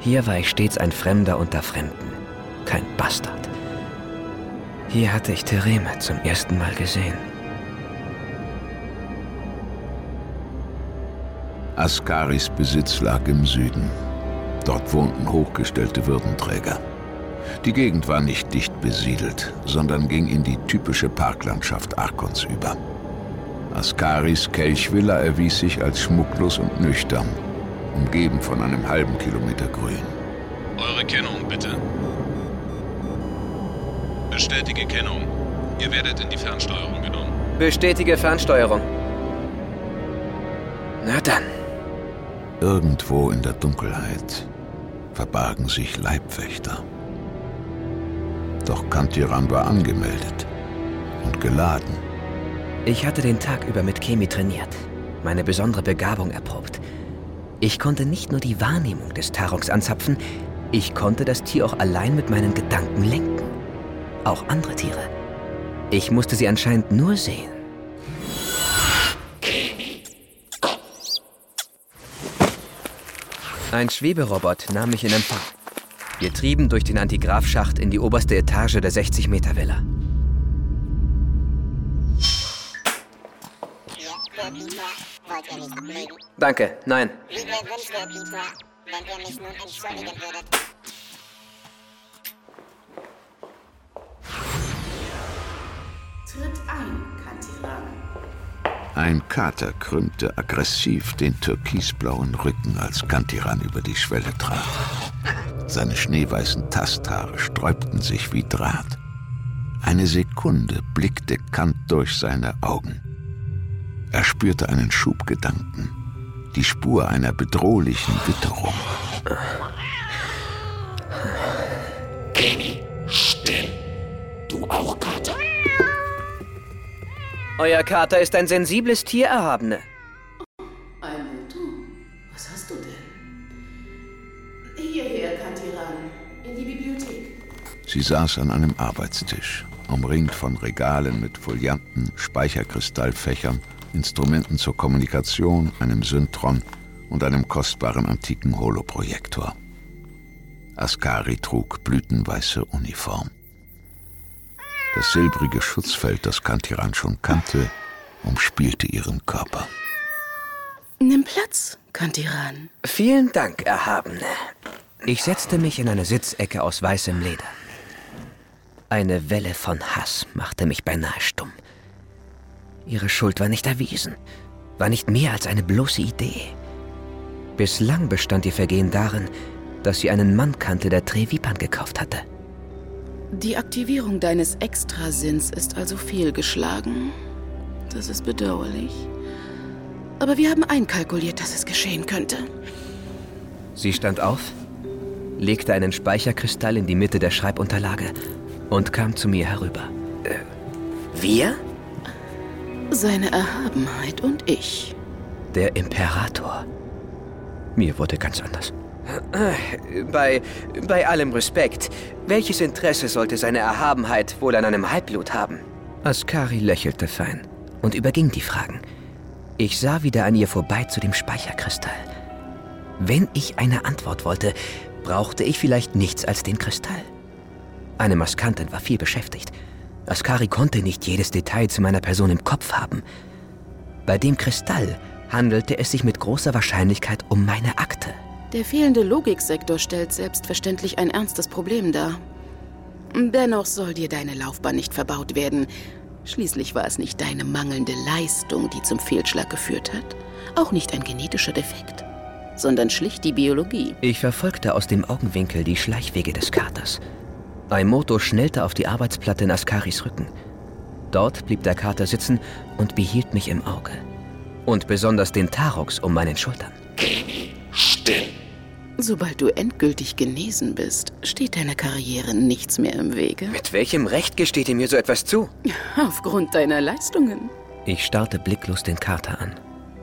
Hier war ich stets ein Fremder unter Fremden, kein Bastard. Hier hatte ich Thereme zum ersten Mal gesehen. Askaris Besitz lag im Süden. Dort wohnten hochgestellte Würdenträger. Die Gegend war nicht dicht besiedelt, sondern ging in die typische Parklandschaft Arkons über. Askaris Kelchvilla erwies sich als schmucklos und nüchtern, umgeben von einem halben Kilometer Grün. Eure Kennung, bitte. Bestätige Kennung. Ihr werdet in die Fernsteuerung genommen. Bestätige Fernsteuerung. Na dann. Irgendwo in der Dunkelheit verbargen sich Leibwächter. Doch Kantiran war angemeldet und geladen. Ich hatte den Tag über mit Kemi trainiert, meine besondere Begabung erprobt. Ich konnte nicht nur die Wahrnehmung des Taroks anzapfen, ich konnte das Tier auch allein mit meinen Gedanken lenken. Auch andere Tiere. Ich musste sie anscheinend nur sehen. Ein Schweberobot nahm mich in Empfang. Wir trieben durch den Antigrafschacht in die oberste Etage der 60-Meter-Villa. Danke, nein. Wünscht, Herr Peter, wenn ihr mich nun entschuldigen würdet. Tritt ein, Kantiran. Ein Kater krümmte aggressiv den türkisblauen Rücken, als Kantiran über die Schwelle trat. Seine schneeweißen Tasthaare sträubten sich wie Draht. Eine Sekunde blickte Kant durch seine Augen. Er spürte einen Schubgedanken, die Spur einer bedrohlichen Witterung. Euer Kater ist ein sensibles Tier, Erhabene. Almuto, was hast du denn? Hierher, Kantiran, in die Bibliothek. Sie saß an einem Arbeitstisch, umringt von Regalen mit Folianten, Speicherkristallfächern, Instrumenten zur Kommunikation, einem Syntron und einem kostbaren antiken Holoprojektor. Askari trug blütenweiße Uniform. Das silbrige Schutzfeld, das Kantiran schon kannte, umspielte ihren Körper. Nimm Platz, Kantiran. Vielen Dank, Erhabene. Ich setzte mich in eine Sitzecke aus weißem Leder. Eine Welle von Hass machte mich beinahe stumm. Ihre Schuld war nicht erwiesen, war nicht mehr als eine bloße Idee. Bislang bestand ihr Vergehen darin, dass sie einen Mann kannte, der Trevipan gekauft hatte. Die Aktivierung deines Extrasinns ist also fehlgeschlagen. Das ist bedauerlich. Aber wir haben einkalkuliert, dass es geschehen könnte. Sie stand auf, legte einen Speicherkristall in die Mitte der Schreibunterlage und kam zu mir herüber. Äh, wir? Seine Erhabenheit und ich. Der Imperator. Mir wurde ganz anders. Bei, bei allem Respekt, welches Interesse sollte seine Erhabenheit wohl an einem Halbblut haben? Askari lächelte fein und überging die Fragen. Ich sah wieder an ihr vorbei zu dem Speicherkristall. Wenn ich eine Antwort wollte, brauchte ich vielleicht nichts als den Kristall. Eine Maskantin war viel beschäftigt. Askari konnte nicht jedes Detail zu meiner Person im Kopf haben. Bei dem Kristall handelte es sich mit großer Wahrscheinlichkeit um meine Akte. Der fehlende Logiksektor stellt selbstverständlich ein ernstes Problem dar. Dennoch soll dir deine Laufbahn nicht verbaut werden. Schließlich war es nicht deine mangelnde Leistung, die zum Fehlschlag geführt hat, auch nicht ein genetischer Defekt, sondern schlicht die Biologie. Ich verfolgte aus dem Augenwinkel die Schleichwege des Katers. Aimoto schnellte auf die Arbeitsplatte in Askaris Rücken. Dort blieb der Kater sitzen und behielt mich im Auge. Und besonders den Tarox um meinen Schultern. Still! Sobald du endgültig genesen bist, steht deiner Karriere nichts mehr im Wege. Mit welchem Recht gesteht ihr mir so etwas zu? Aufgrund deiner Leistungen. Ich starrte blicklos den Kater an,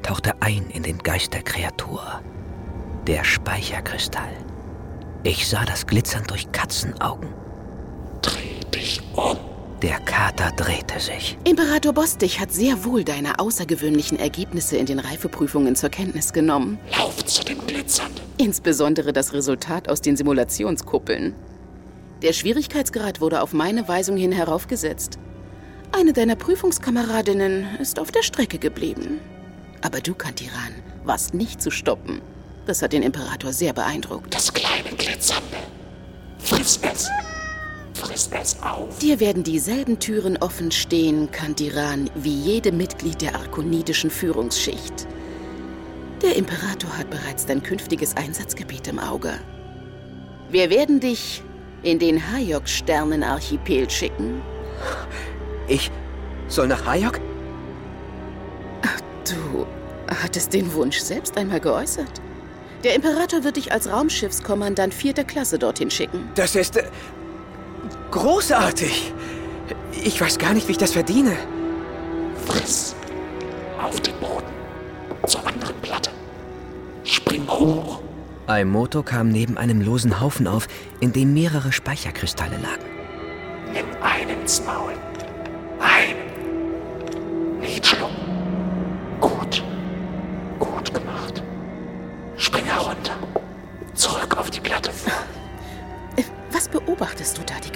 tauchte ein in den Geist der Kreatur. Der Speicherkristall. Ich sah das Glitzern durch Katzenaugen. Dreh dich um. Der Kater drehte sich. Imperator Bostich hat sehr wohl deine außergewöhnlichen Ergebnisse in den Reifeprüfungen zur Kenntnis genommen. Lauf zu dem Glitzern. Insbesondere das Resultat aus den Simulationskuppeln. Der Schwierigkeitsgrad wurde auf meine Weisung hin heraufgesetzt. Eine deiner Prüfungskameradinnen ist auf der Strecke geblieben. Aber du, Kantiran, warst nicht zu stoppen. Das hat den Imperator sehr beeindruckt. Das kleine Glitzernde. Friss es. Friss es auf. Dir werden dieselben Türen offen stehen, Kantiran, wie jedem Mitglied der arkonidischen Führungsschicht. Der Imperator hat bereits dein künftiges Einsatzgebiet im Auge. Wir werden dich in den Hayok-Sternenarchipel schicken. Ich soll nach Hayok? Du hattest den Wunsch selbst einmal geäußert. Der Imperator wird dich als Raumschiffskommandant vierter Klasse dorthin schicken. Das ist äh, großartig. Ich weiß gar nicht, wie ich das verdiene. Friss. Auf den Boden. Zur anderen Platte. Spring hoch. Aimoto kam neben einem losen Haufen auf, in dem mehrere Speicherkristalle lagen. Nimm einen ins Maul.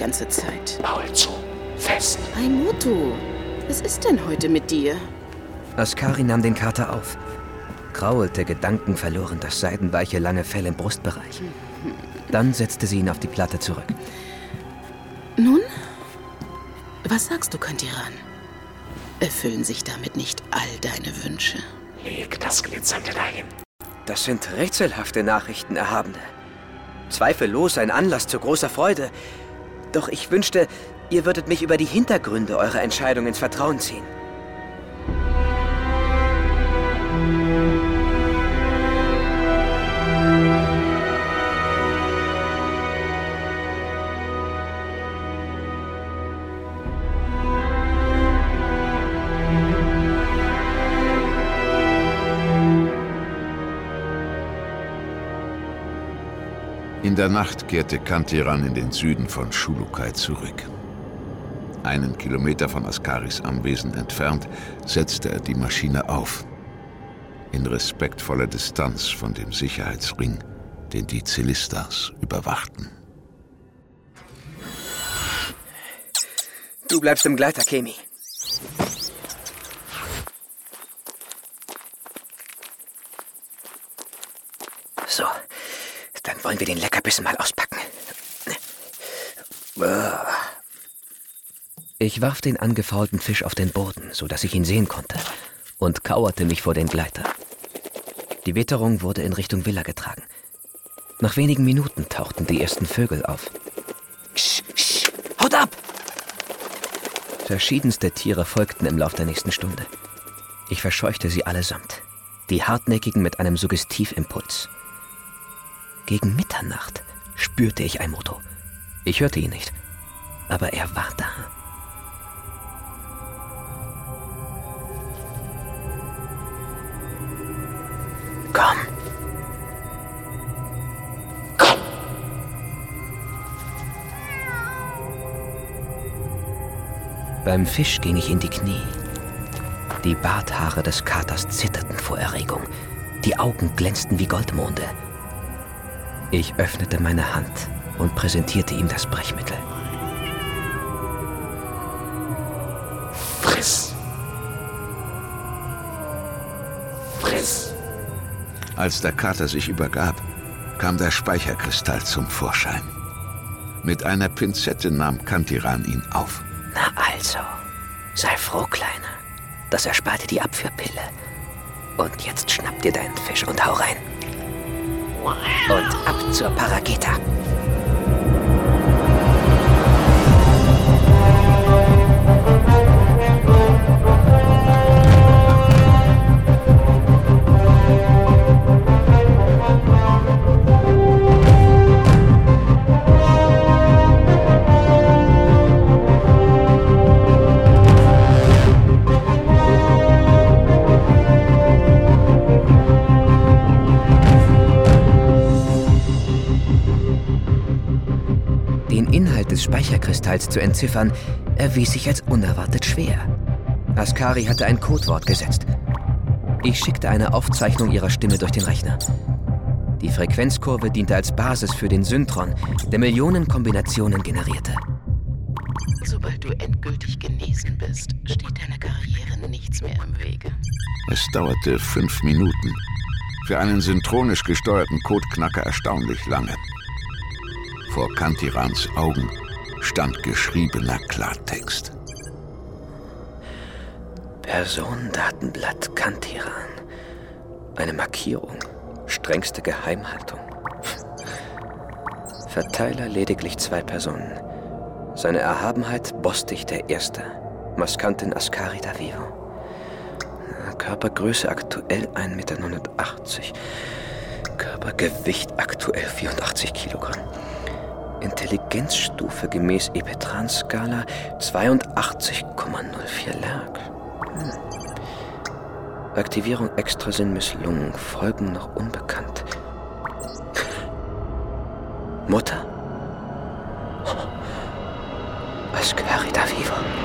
Ganze Zeit? Maul zu. Fest. Aimoto, was ist denn heute mit dir? Askari nahm den Kater auf. Grauelte Gedanken verloren das seidenweiche lange Fell im Brustbereich. Dann setzte sie ihn auf die Platte zurück. Nun? Was sagst du, Kantiran? Erfüllen sich damit nicht all deine Wünsche? Leg das Glitzernde dahin. Das sind rätselhafte Nachrichten, Erhabene. Zweifellos ein Anlass zu großer Freude. Doch ich wünschte, ihr würdet mich über die Hintergründe eurer Entscheidung ins Vertrauen ziehen. In der Nacht kehrte Kantiran in den Süden von Schulukai zurück. Einen Kilometer von Askaris Anwesen entfernt setzte er die Maschine auf. In respektvoller Distanz von dem Sicherheitsring, den die Zelistas überwachten. Du bleibst im Gleiter, Kemi. So, dann wollen wir den Leckerbissen mal auspacken. Ich warf den angefaulten Fisch auf den Boden, so dass ich ihn sehen konnte, und kauerte mich vor den Gleiter. Die Witterung wurde in Richtung Villa getragen. Nach wenigen Minuten tauchten die ersten Vögel auf. Sch, sch, haut ab! Verschiedenste Tiere folgten im Lauf der nächsten Stunde. Ich verscheuchte sie allesamt. Die hartnäckigen mit einem Suggestivimpuls. Gegen Mitternacht spürte ich ein Motto. Ich hörte ihn nicht, aber er war da. Komm. Komm. Beim Fisch ging ich in die Knie. Die Barthaare des Katers zitterten vor Erregung. Die Augen glänzten wie Goldmonde. Ich öffnete meine Hand und präsentierte ihm das Brechmittel. Friss. Friss. Als der Kater sich übergab, kam der Speicherkristall zum Vorschein. Mit einer Pinzette nahm Kantiran ihn auf. Na also, Sei froh, Kleiner. Das erspart dir die Abführpille. Und jetzt schnapp dir deinen Fisch und hau rein. Und ab zur Parageta. Speicherkristalls zu entziffern, erwies sich als unerwartet schwer. Askari hatte ein Codewort gesetzt. Ich schickte eine Aufzeichnung ihrer Stimme durch den Rechner. Die Frequenzkurve diente als Basis für den Syntron, der Millionen Kombinationen generierte. Sobald du endgültig genesen bist, steht deiner Karriere nichts mehr im Wege. Es dauerte fünf Minuten. Für einen syntronisch gesteuerten Codeknacker erstaunlich lange. Vor Kantirans Augen stand geschriebener Klartext. Personendatenblatt Kantiran. Eine Markierung. Strengste Geheimhaltung. Verteiler lediglich zwei Personen. Seine Erhabenheit Bostich der Erste. Maskantin Askari da Vivo. Körpergröße aktuell 1,89 Meter. Körpergewicht aktuell 84 Kilogramm. Intelligenzstufe gemäß Epetran-Skala 82,04 Lerg. Hm. Aktivierung Extrasinn misslungen, Folgen noch unbekannt. Mutter? Ascari da vivo.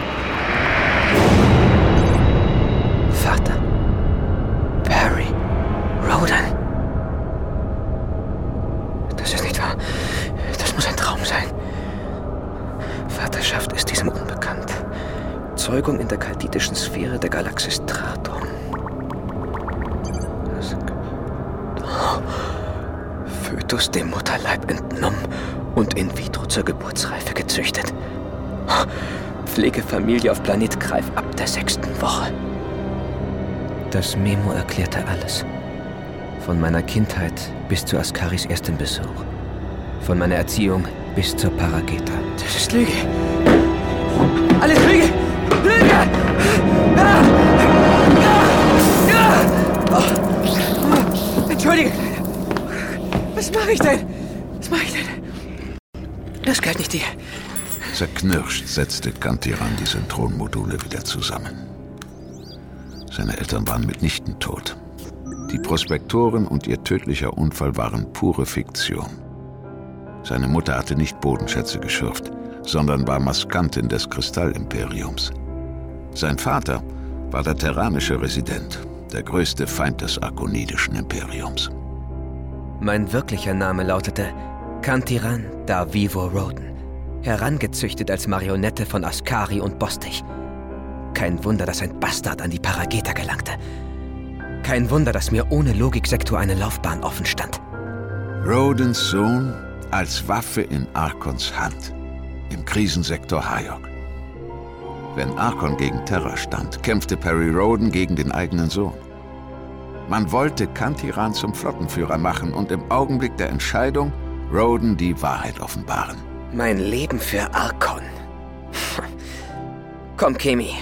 Zeugung in der kalditischen Sphäre der Galaxis Traton. Fötus dem Mutterleib entnommen und in vitro zur Geburtsreife gezüchtet. Pflegefamilie auf Planet Greif ab der sechsten Woche. Das Memo erklärte alles. Von meiner Kindheit bis zu Askaris ersten Besuch. Von meiner Erziehung bis zur Parageta. Das ist Lüge. Alles Lüge! Entschuldige, Was mache ich denn? Was mache ich denn? Das gehört nicht dir. Zerknirscht setzte Kantiran die Syntronmodule wieder zusammen. Seine Eltern waren mitnichten tot. Die Prospektoren und ihr tödlicher Unfall waren pure Fiktion. Seine Mutter hatte nicht Bodenschätze geschürft, sondern war Maskantin des Kristallimperiums. Sein Vater war der terranische Resident, der größte Feind des arkonidischen Imperiums. Mein wirklicher Name lautete Kantiran da Vivo Roden, herangezüchtet als Marionette von Askari und Bostich. Kein Wunder, dass ein Bastard an die Parageta gelangte. Kein Wunder, dass mir ohne Logiksektor eine Laufbahn offen stand. Rodens Sohn als Waffe in Arkons Hand, im Krisensektor Hayok. Wenn Arkon gegen Terra stand, kämpfte Perry Roden gegen den eigenen Sohn. Man wollte Kantiran zum Flottenführer machen und im Augenblick der Entscheidung Roden die Wahrheit offenbaren. Mein Leben für Arkon. Komm, Kemi,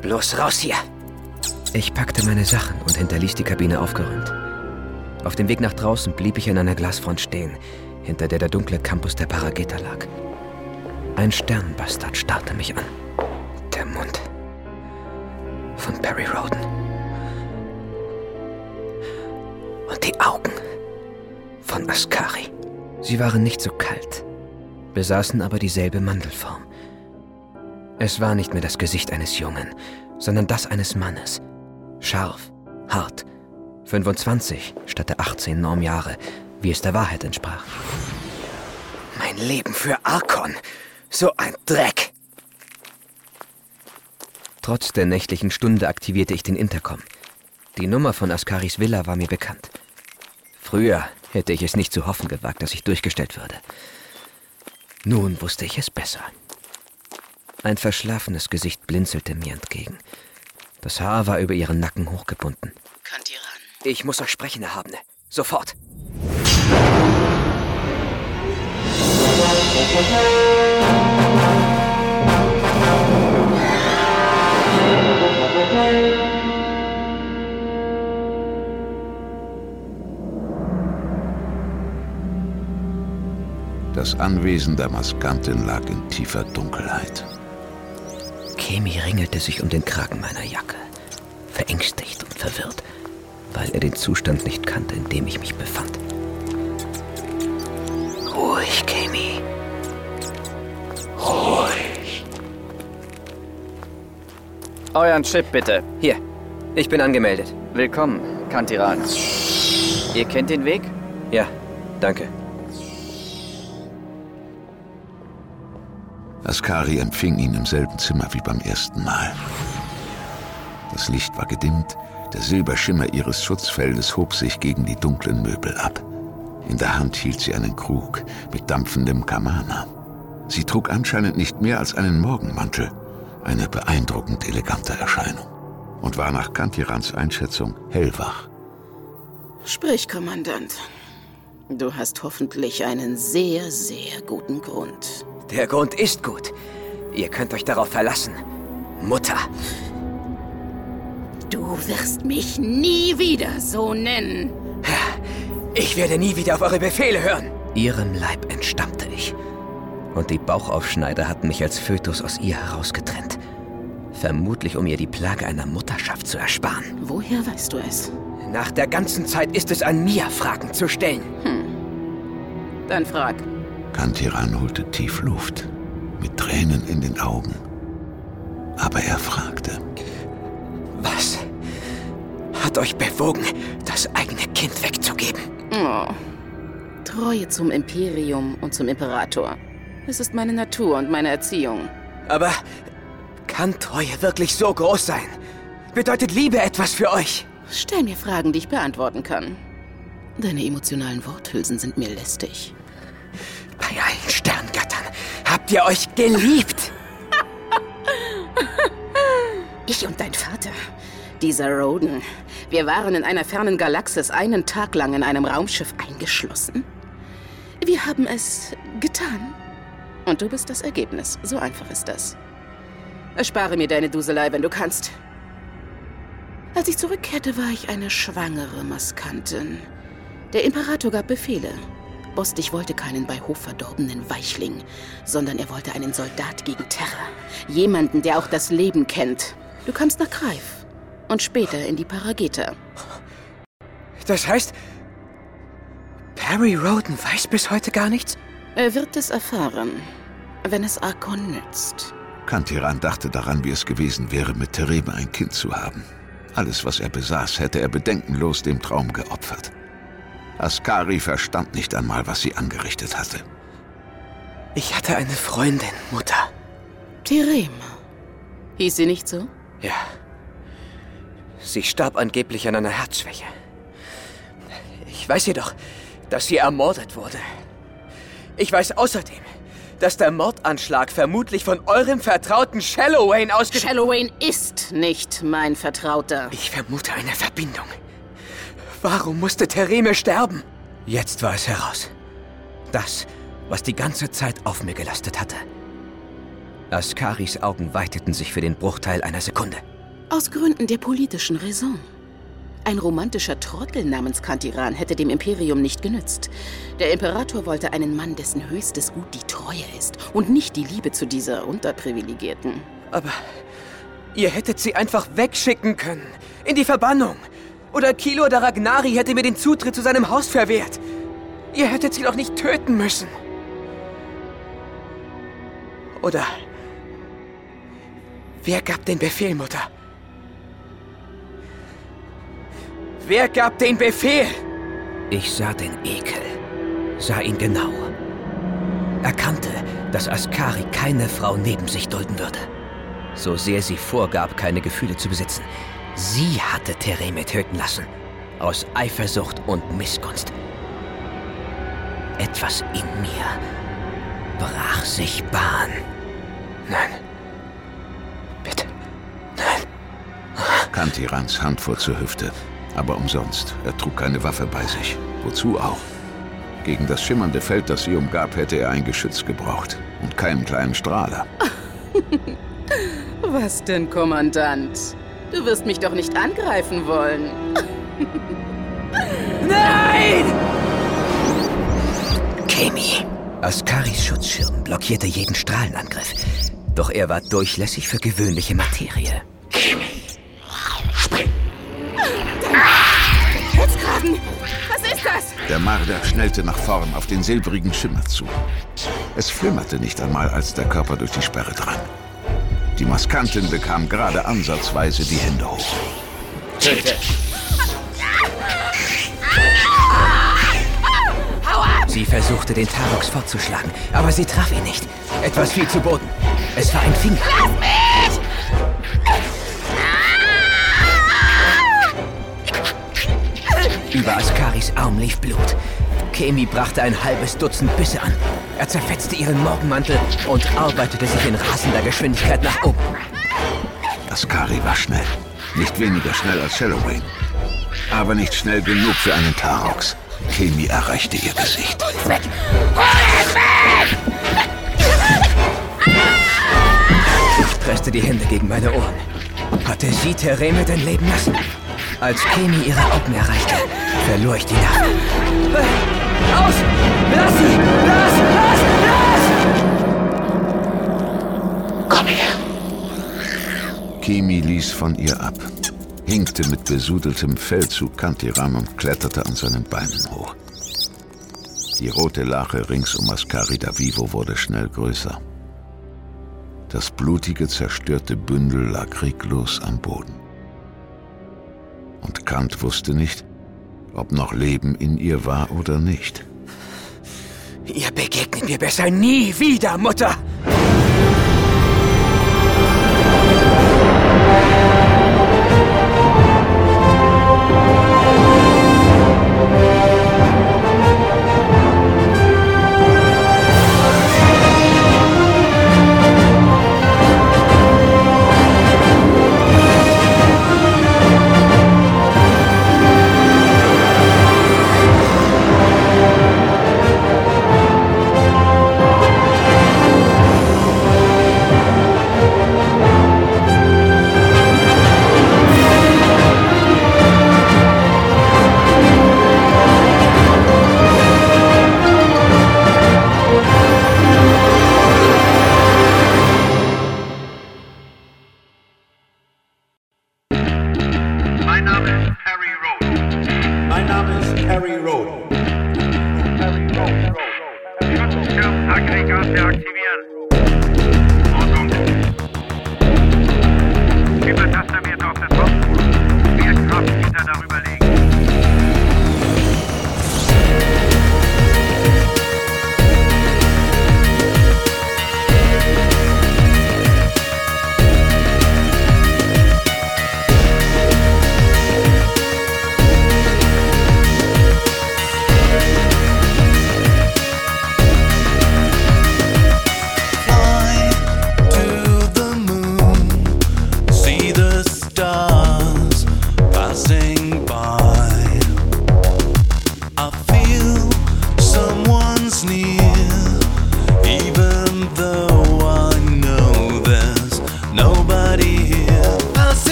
bloß raus hier. Ich packte meine Sachen und hinterließ die Kabine aufgeräumt. Auf dem Weg nach draußen blieb ich an einer Glasfront stehen, hinter der der dunkle Campus der Parageta lag. Ein Sternbastard starrte mich an. Mund von Perry Roden. Und die Augen von Askari. Sie waren nicht so kalt, besaßen aber dieselbe Mandelform. Es war nicht mehr das Gesicht eines Jungen, sondern das eines Mannes. Scharf, hart, 25 statt der 18 Normjahre, wie es der Wahrheit entsprach. Mein Leben für Arkon. So ein Dreck. Trotz der nächtlichen Stunde aktivierte ich den Intercom. Die Nummer von Askaris Villa war mir bekannt. Früher hätte ich es nicht zu hoffen gewagt, dass ich durchgestellt würde. Nun wusste ich es besser. Ein verschlafenes Gesicht blinzelte mir entgegen. Das Haar war über ihren Nacken hochgebunden. Kantiran. Ich muss euch sprechen, Erhabene. Sofort. Das Anwesen der Maskantin lag in tiefer Dunkelheit. Kemi ringelte sich um den Kragen meiner Jacke, verängstigt und verwirrt, weil er den Zustand nicht kannte, in dem ich mich befand. Ruhig, Kemi. Ruhig. Euren Chip bitte. Hier, ich bin angemeldet. Willkommen, Kantiran. Ihr kennt den Weg? Ja, danke. Askari empfing ihn im selben Zimmer wie beim ersten Mal. Das Licht war gedimmt, der Silberschimmer ihres Schutzfeldes hob sich gegen die dunklen Möbel ab. In der Hand hielt sie einen Krug mit dampfendem Kamana. Sie trug anscheinend nicht mehr als einen Morgenmantel, eine beeindruckend elegante Erscheinung, und war nach Kantirans Einschätzung hellwach. Sprich, Kommandant. Du hast hoffentlich einen sehr, sehr guten Grund. Der Grund ist gut. Ihr könnt euch darauf verlassen. Mutter. Du wirst mich nie wieder so nennen. Ich werde nie wieder auf eure Befehle hören. Ihrem Leib entstammte ich. Und die Bauchaufschneider hatten mich als Fötus aus ihr herausgetrennt. Vermutlich, um ihr die Plage einer Mutterschaft zu ersparen. Woher weißt du es? Nach der ganzen Zeit ist es an mir, Fragen zu stellen. Hm. Dann frag. Kantiran holte tief Luft, mit Tränen in den Augen. Aber er fragte. Was hat euch bewogen, das eigene Kind wegzugeben? Oh. Treue zum Imperium und zum Imperator. Es ist meine Natur und meine Erziehung. Aber kann Treue wirklich so groß sein? Bedeutet Liebe etwas für euch? Stell mir Fragen, die ich beantworten kann. Deine emotionalen Worthülsen sind mir lästig. Bei allen Sterngöttern habt ihr euch geliebt. ich und dein Vater, dieser Roden, wir waren in einer fernen Galaxis einen Tag lang in einem Raumschiff eingeschlossen. Wir haben es getan. Und du bist das Ergebnis. So einfach ist das. Erspare mir deine Duselei, wenn du kannst. Als ich zurückkehrte, war ich eine schwangere Maskantin. Der Imperator gab Befehle. Bostich wollte keinen bei Hof verdorbenen Weichling, sondern er wollte einen Soldat gegen Terror. Jemanden, der auch das Leben kennt. Du kamst nach Greif und später in die Parageta. Das heißt, Perry Roden weiß bis heute gar nichts? Er wird es erfahren, wenn es Arkon nützt. Kantiran dachte daran, wie es gewesen wäre, mit Terebe ein Kind zu haben. Alles, was er besaß, hätte er bedenkenlos dem Traum geopfert. Askari verstand nicht einmal, was sie angerichtet hatte. Ich hatte eine Freundin, Mutter. Tirem. Hieß sie nicht so? Ja. Sie starb angeblich an einer Herzschwäche. Ich weiß jedoch, dass sie ermordet wurde. Ich weiß außerdem, dass der Mordanschlag vermutlich von eurem Vertrauten Shallowayne ausgeführt... Shallowayne ist nicht mein Vertrauter. Ich vermute eine Verbindung. Warum musste Thereme sterben? Jetzt war es heraus. Das, was die ganze Zeit auf mir gelastet hatte. Askaris Augen weiteten sich für den Bruchteil einer Sekunde. Aus Gründen der politischen Raison. Ein romantischer Trottel namens Kantiran hätte dem Imperium nicht genützt. Der Imperator wollte einen Mann, dessen höchstes Gut die Treue ist und nicht die Liebe zu dieser Unterprivilegierten. Aber ihr hättet sie einfach wegschicken können. In die Verbannung. Oder Kilo der Ragnari hätte mir den Zutritt zu seinem Haus verwehrt. Ihr hättet sie doch nicht töten müssen. Oder wer gab den Befehl, Mutter? Wer gab den Befehl? Ich sah den Ekel, sah ihn genau. Erkannte, dass Askari keine Frau neben sich dulden würde. So sehr sie vorgab, keine Gefühle zu besitzen. Sie hatte Thereme töten lassen. Aus Eifersucht und Missgunst. Etwas in mir brach sich Bahn. Nein. Bitte. Nein. Kantirans Hand fuhr zur Hüfte. Aber umsonst. Er trug keine Waffe bei sich. Wozu auch? Gegen das schimmernde Feld, das sie umgab, hätte er ein Geschütz gebraucht. Und keinen kleinen Strahler. Was denn, Kommandant? Du wirst mich doch nicht angreifen wollen. Nein! Kami. Askaris Schutzschirm blockierte jeden Strahlenangriff. Doch er war durchlässig für gewöhnliche Materie. Hetzkragen! Was ist das? Der Marder schnellte nach vorn auf den silbrigen Schimmer zu. Es flimmerte nicht einmal, als der Körper durch die Sperre drang. Die Maskantin bekam gerade ansatzweise die Hände hoch. Töte! Sie versuchte, den Tarox fortzuschlagen, aber sie traf ihn nicht. Etwas fiel zu Boden. Es war ein Finger. Lass mich! Über Askaris Arm lief Blut. Kemi brachte ein halbes Dutzend Bisse an. Er zerfetzte ihren Morgenmantel und arbeitete sich in rasender Geschwindigkeit nach oben. Askari war schnell. Nicht weniger schnell als Shallowayne. Aber nicht schnell genug für einen Tarox. Kemi erreichte ihr Gesicht. Weg! Weg! Ich presste die Hände gegen meine Ohren. Hatte sie Tereme denn leben lassen? Als Kemi ihre Augen erreichte, verlor ich die Nerven. Aus! Lass sie! Lass! Lass! Lass! Komm her! Kemi ließ von ihr ab, hinkte mit besudeltem Fell zu Kantiran und kletterte an seinen Beinen hoch. Die rote Lache rings um Ascari da Vivo wurde schnell größer. Das blutige, zerstörte Bündel lag reglos am Boden. Und Kant wusste nicht, ob noch Leben in ihr war oder nicht. Ihr begegnet mir besser nie wieder, Mutter!